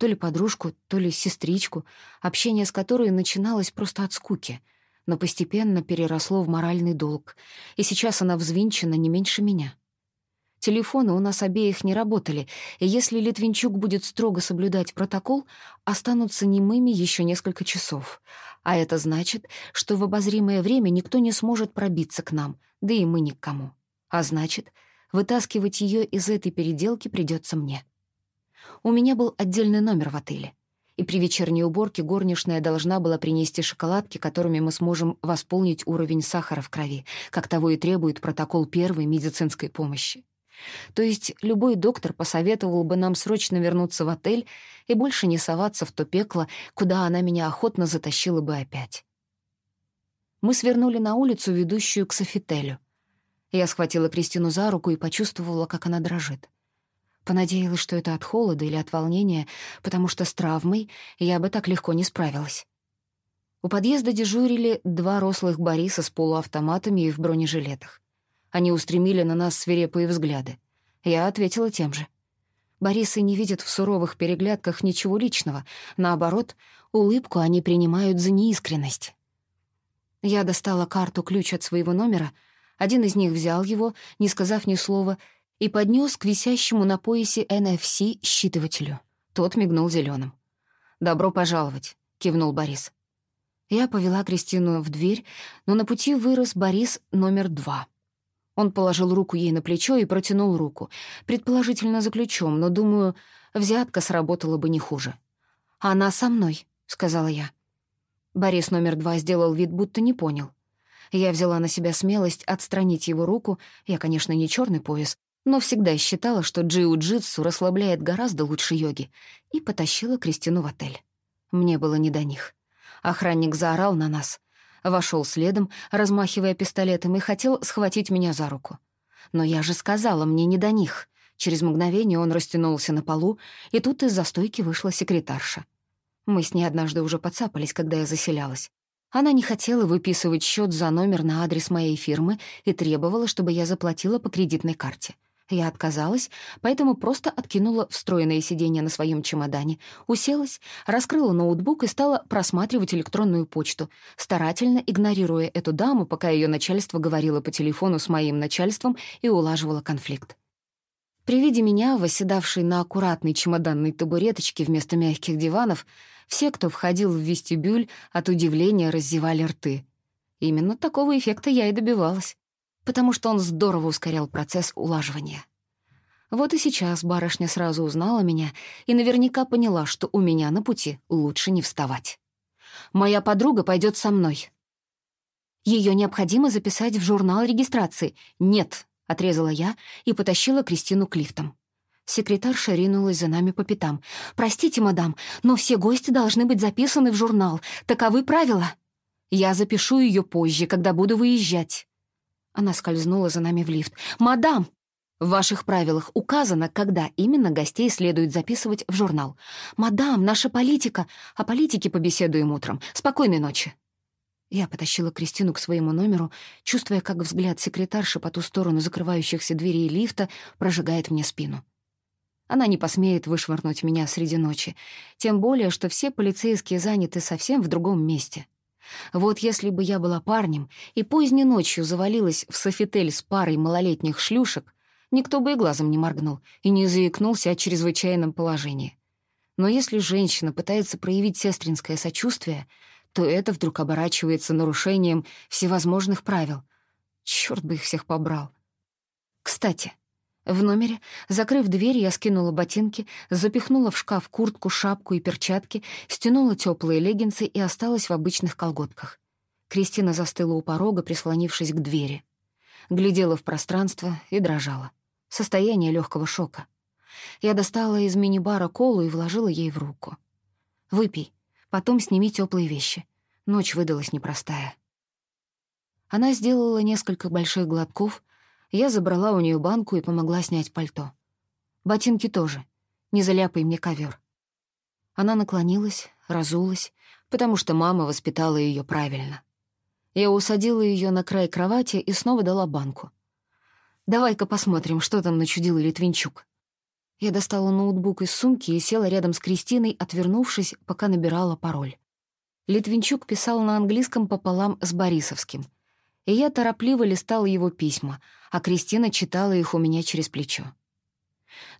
то ли подружку, то ли сестричку, общение с которой начиналось просто от скуки, но постепенно переросло в моральный долг, и сейчас она взвинчена не меньше меня. Телефоны у нас обеих не работали, и если Литвинчук будет строго соблюдать протокол, останутся немыми еще несколько часов. А это значит, что в обозримое время никто не сможет пробиться к нам, да и мы никому. А значит, вытаскивать ее из этой переделки придется мне. У меня был отдельный номер в отеле. И при вечерней уборке горничная должна была принести шоколадки, которыми мы сможем восполнить уровень сахара в крови, как того и требует протокол первой медицинской помощи. То есть любой доктор посоветовал бы нам срочно вернуться в отель и больше не соваться в то пекло, куда она меня охотно затащила бы опять. Мы свернули на улицу, ведущую к Софителю. Я схватила Кристину за руку и почувствовала, как она дрожит. Понадеялась, что это от холода или от волнения, потому что с травмой я бы так легко не справилась. У подъезда дежурили два рослых Бориса с полуавтоматами и в бронежилетах. Они устремили на нас свирепые взгляды. Я ответила тем же. Борисы не видят в суровых переглядках ничего личного. Наоборот, улыбку они принимают за неискренность. Я достала карту-ключ от своего номера. Один из них взял его, не сказав ни слова, и поднес к висящему на поясе NFC считывателю. Тот мигнул зеленым. «Добро пожаловать», — кивнул Борис. Я повела Кристину в дверь, но на пути вырос Борис номер два. Он положил руку ей на плечо и протянул руку, предположительно за ключом, но, думаю, взятка сработала бы не хуже. «Она со мной», — сказала я. Борис номер два сделал вид, будто не понял. Я взяла на себя смелость отстранить его руку, я, конечно, не черный пояс, но всегда считала, что джиу-джитсу расслабляет гораздо лучше йоги, и потащила Кристину в отель. Мне было не до них. Охранник заорал на нас, вошел следом, размахивая пистолетом, и хотел схватить меня за руку. Но я же сказала, мне не до них. Через мгновение он растянулся на полу, и тут из застойки вышла секретарша. Мы с ней однажды уже подцапались, когда я заселялась. Она не хотела выписывать счет за номер на адрес моей фирмы и требовала, чтобы я заплатила по кредитной карте. Я отказалась, поэтому просто откинула встроенное сиденье на своем чемодане, уселась, раскрыла ноутбук и стала просматривать электронную почту, старательно игнорируя эту даму, пока ее начальство говорило по телефону с моим начальством и улаживало конфликт. При виде меня, восседавшей на аккуратной чемоданной табуреточке вместо мягких диванов, все, кто входил в вестибюль, от удивления раззевали рты. Именно такого эффекта я и добивалась потому что он здорово ускорял процесс улаживания. Вот и сейчас барышня сразу узнала меня и наверняка поняла, что у меня на пути лучше не вставать. «Моя подруга пойдет со мной». Ее необходимо записать в журнал регистрации. «Нет», — отрезала я и потащила Кристину к лифтам. Секретарша ринулась за нами по пятам. «Простите, мадам, но все гости должны быть записаны в журнал. Таковы правила. Я запишу ее позже, когда буду выезжать». Она скользнула за нами в лифт. «Мадам!» В ваших правилах указано, когда именно гостей следует записывать в журнал. «Мадам, наша политика!» О политике побеседуем утром. Спокойной ночи. Я потащила Кристину к своему номеру, чувствуя, как взгляд секретарши по ту сторону закрывающихся дверей лифта прожигает мне спину. Она не посмеет вышвырнуть меня среди ночи, тем более, что все полицейские заняты совсем в другом месте. Вот если бы я была парнем и поздней ночью завалилась в софитель с парой малолетних шлюшек, никто бы и глазом не моргнул и не заикнулся о чрезвычайном положении. Но если женщина пытается проявить сестринское сочувствие, то это вдруг оборачивается нарушением всевозможных правил. Чёрт бы их всех побрал. Кстати, в номере, закрыв дверь, я скинула ботинки, запихнула в шкаф куртку, шапку и перчатки, стянула теплые леггинсы и осталась в обычных колготках. Кристина застыла у порога, прислонившись к двери. Глядела в пространство и дрожала состояние легкого шока. Я достала из мини-бара колу и вложила ей в руку. «Выпей, потом сними теплые вещи. Ночь выдалась непростая». Она сделала несколько больших глотков, я забрала у нее банку и помогла снять пальто. Ботинки тоже. Не заляпай мне ковер. Она наклонилась, разулась, потому что мама воспитала ее правильно. Я усадила ее на край кровати и снова дала банку. Давай-ка посмотрим, что там начудил Литвинчук». Я достала ноутбук из сумки и села рядом с Кристиной, отвернувшись, пока набирала пароль. Литвинчук писал на английском пополам с Борисовским. И я торопливо листала его письма, а Кристина читала их у меня через плечо.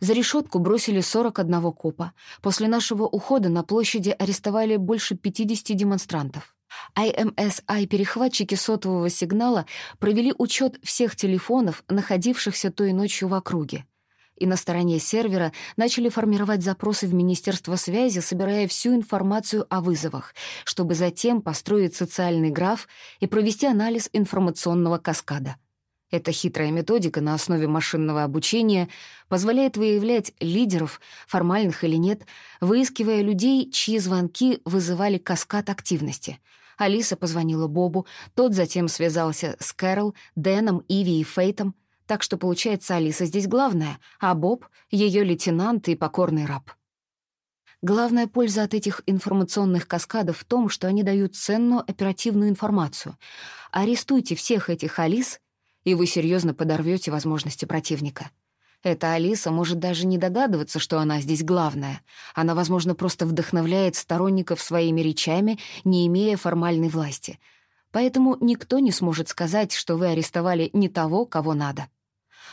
За решетку бросили 41 копа. После нашего ухода на площади арестовали больше 50 демонстрантов. IMSI-перехватчики сотового сигнала провели учет всех телефонов, находившихся той ночью в округе. И на стороне сервера начали формировать запросы в Министерство связи, собирая всю информацию о вызовах, чтобы затем построить социальный граф и провести анализ информационного каскада. Эта хитрая методика на основе машинного обучения позволяет выявлять лидеров, формальных или нет, выискивая людей, чьи звонки вызывали каскад активности — Алиса позвонила Бобу, тот затем связался с Кэрол, Дэном, Иви и Фейтом, так что, получается, Алиса здесь главная, а Боб — ее лейтенант и покорный раб. Главная польза от этих информационных каскадов в том, что они дают ценную оперативную информацию. Арестуйте всех этих Алис, и вы серьезно подорвете возможности противника. Эта Алиса может даже не догадываться, что она здесь главная. Она, возможно, просто вдохновляет сторонников своими речами, не имея формальной власти. Поэтому никто не сможет сказать, что вы арестовали не того, кого надо.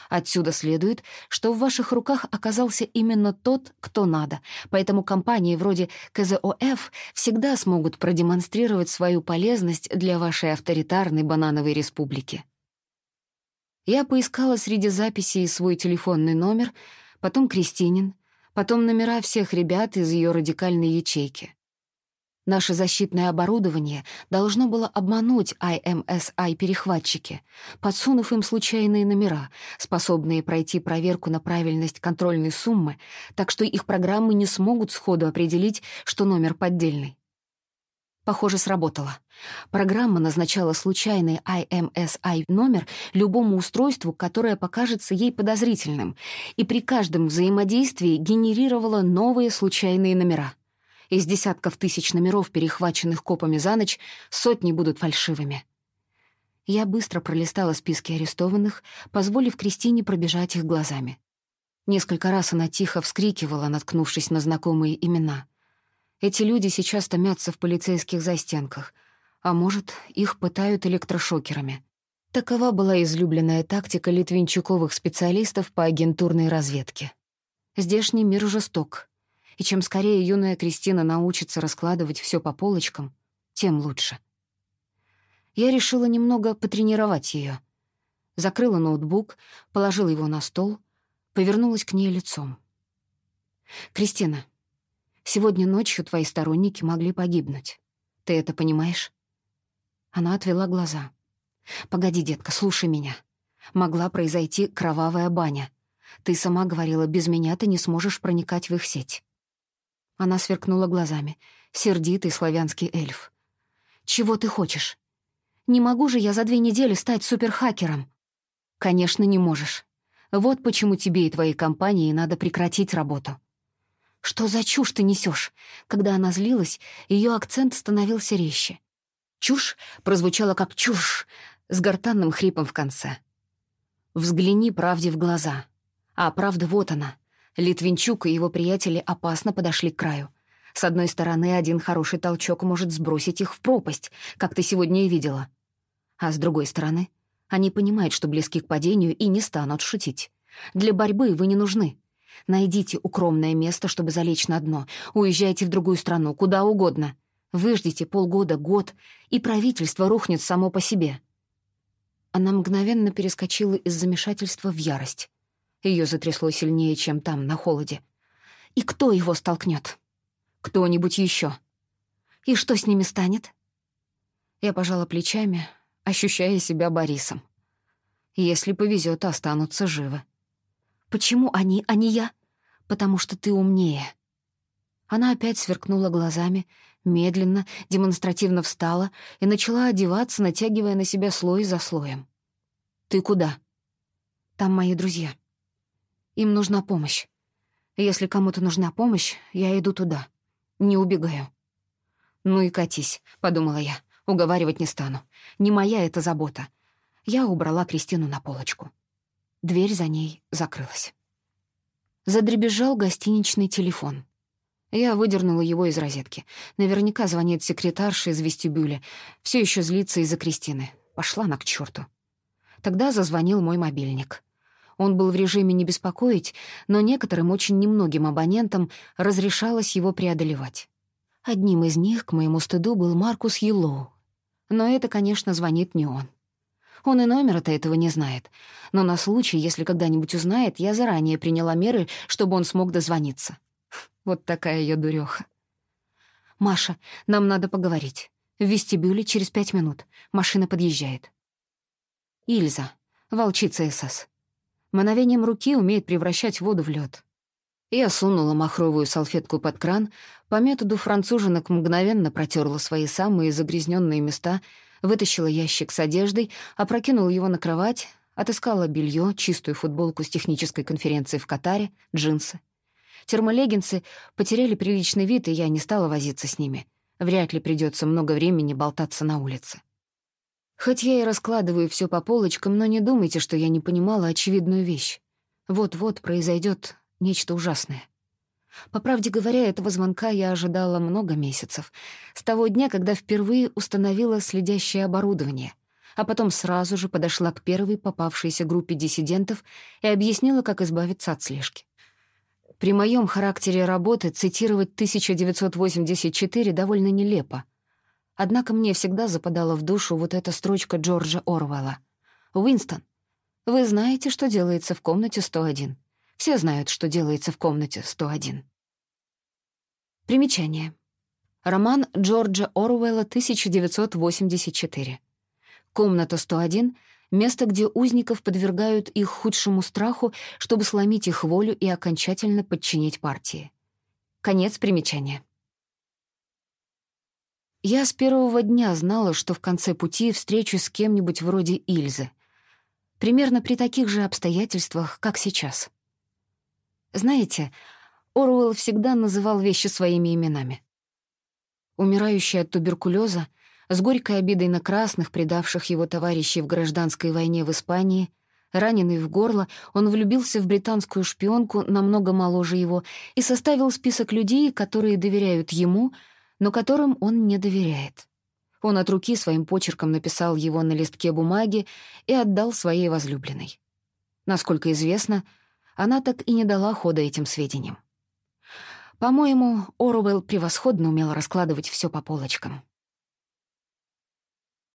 Отсюда следует, что в ваших руках оказался именно тот, кто надо, поэтому компании вроде КЗОФ всегда смогут продемонстрировать свою полезность для вашей авторитарной банановой республики. Я поискала среди записей свой телефонный номер, потом Кристинин, потом номера всех ребят из ее радикальной ячейки. Наше защитное оборудование должно было обмануть IMSI-перехватчики, подсунув им случайные номера, способные пройти проверку на правильность контрольной суммы, так что их программы не смогут сходу определить, что номер поддельный. Похоже, сработало. Программа назначала случайный IMSI номер любому устройству, которое покажется ей подозрительным, и при каждом взаимодействии генерировала новые случайные номера. Из десятков тысяч номеров, перехваченных копами за ночь, сотни будут фальшивыми. Я быстро пролистала списки арестованных, позволив Кристине пробежать их глазами. Несколько раз она тихо вскрикивала, наткнувшись на знакомые имена — эти люди сейчас томятся в полицейских застенках, а может, их пытают электрошокерами. Такова была излюбленная тактика литвинчуковых специалистов по агентурной разведке. Здешний мир жесток, и чем скорее юная Кристина научится раскладывать все по полочкам, тем лучше. Я решила немного потренировать ее. Закрыла ноутбук, положила его на стол, повернулась к ней лицом. «Кристина, Сегодня ночью твои сторонники могли погибнуть. Ты это понимаешь?» Она отвела глаза. «Погоди, детка, слушай меня. Могла произойти кровавая баня. Ты сама говорила, без меня ты не сможешь проникать в их сеть». Она сверкнула глазами. Сердитый славянский эльф. «Чего ты хочешь? Не могу же я за две недели стать суперхакером?» «Конечно, не можешь. Вот почему тебе и твоей компании надо прекратить работу. Что за чушь ты несешь? Когда она злилась, ее акцент становился резче. Чушь прозвучала как чушь, с гортанным хрипом в конце. Взгляни правде в глаза. А правда вот она. Литвинчук и его приятели опасно подошли к краю. С одной стороны, один хороший толчок может сбросить их в пропасть, как ты сегодня и видела. А с другой стороны, они понимают, что близки к падению и не станут шутить. Для борьбы вы не нужны. Найдите укромное место, чтобы залечь на дно. Уезжайте в другую страну, куда угодно. Выждите полгода, год, и правительство рухнет само по себе. Она мгновенно перескочила из замешательства в ярость. Ее затрясло сильнее, чем там, на холоде. И кто его столкнет? Кто-нибудь еще? И что с ними станет? Я пожала плечами, ощущая себя Борисом. Если повезет, останутся живы. Почему они, а не я? Потому что ты умнее. Она опять сверкнула глазами, медленно, демонстративно встала и начала одеваться, натягивая на себя слой за слоем. «Ты куда?» «Там мои друзья. Им нужна помощь. Если кому-то нужна помощь, я иду туда. Не убегаю». «Ну и катись», — подумала я. «Уговаривать не стану. Не моя это забота». Я убрала Кристину на полочку. Дверь за ней закрылась. Задребезжал гостиничный телефон. Я выдернула его из розетки. Наверняка звонит секретарша из вестибюля. Все еще злится из-за Кристины. Пошла она к черту. Тогда зазвонил мой мобильник. Он был в режиме «не беспокоить», но некоторым, очень немногим абонентам разрешалось его преодолевать. Одним из них, к моему стыду, был Маркус Еллоу. Но это, конечно, звонит не он. Он и номера-то этого не знает. Но на случай, если когда-нибудь узнает, я заранее приняла меры, чтобы он смог дозвониться. Вот такая я дурёха. «Маша, нам надо поговорить. В вестибюле через пять минут. Машина подъезжает». Ильза, волчица СС. Мановением руки умеет превращать воду в лед. Я сунула махровую салфетку под кран, по методу француженок мгновенно протерла свои самые загрязненные места, вытащила ящик с одеждой, опрокинула его на кровать, отыскала белье, чистую футболку с технической конференции в Катаре, джинсы. Термолеггинсы потеряли приличный вид, и я не стала возиться с ними. Вряд ли придется много времени болтаться на улице. Хоть я и раскладываю все по полочкам, но не думайте, что я не понимала очевидную вещь. Вот-вот произойдет нечто ужасное. По правде говоря, этого звонка я ожидала много месяцев. С того дня, когда впервые установила следящее оборудование, а потом сразу же подошла к первой попавшейся группе диссидентов и объяснила, как избавиться от слежки. При моем характере работы цитировать 1984 довольно нелепо. Однако мне всегда западала в душу вот эта строчка Джорджа Орвелла. «Уинстон, вы знаете, что делается в комнате 101. Все знают, что делается в комнате 101». Примечание. Роман Джорджа Орвелла, 1984. Комната 101 Место, где узников подвергают их худшему страху, чтобы сломить их волю и окончательно подчинить партии. Конец примечания. Я с первого дня знала, что в конце пути встречусь с кем-нибудь вроде Ильзы. Примерно при таких же обстоятельствах, как сейчас. Знаете, Оруэлл всегда называл вещи своими именами. Умирающий от туберкулеза с горькой обидой на красных, предавших его товарищей в гражданской войне в Испании, раненый в горло, он влюбился в британскую шпионку, намного моложе его, и составил список людей, которые доверяют ему, но которым он не доверяет. Он от руки своим почерком написал его на листке бумаги и отдал своей возлюбленной. Насколько известно, она так и не дала хода этим сведениям. По-моему, Оруэлл превосходно умел раскладывать все по полочкам.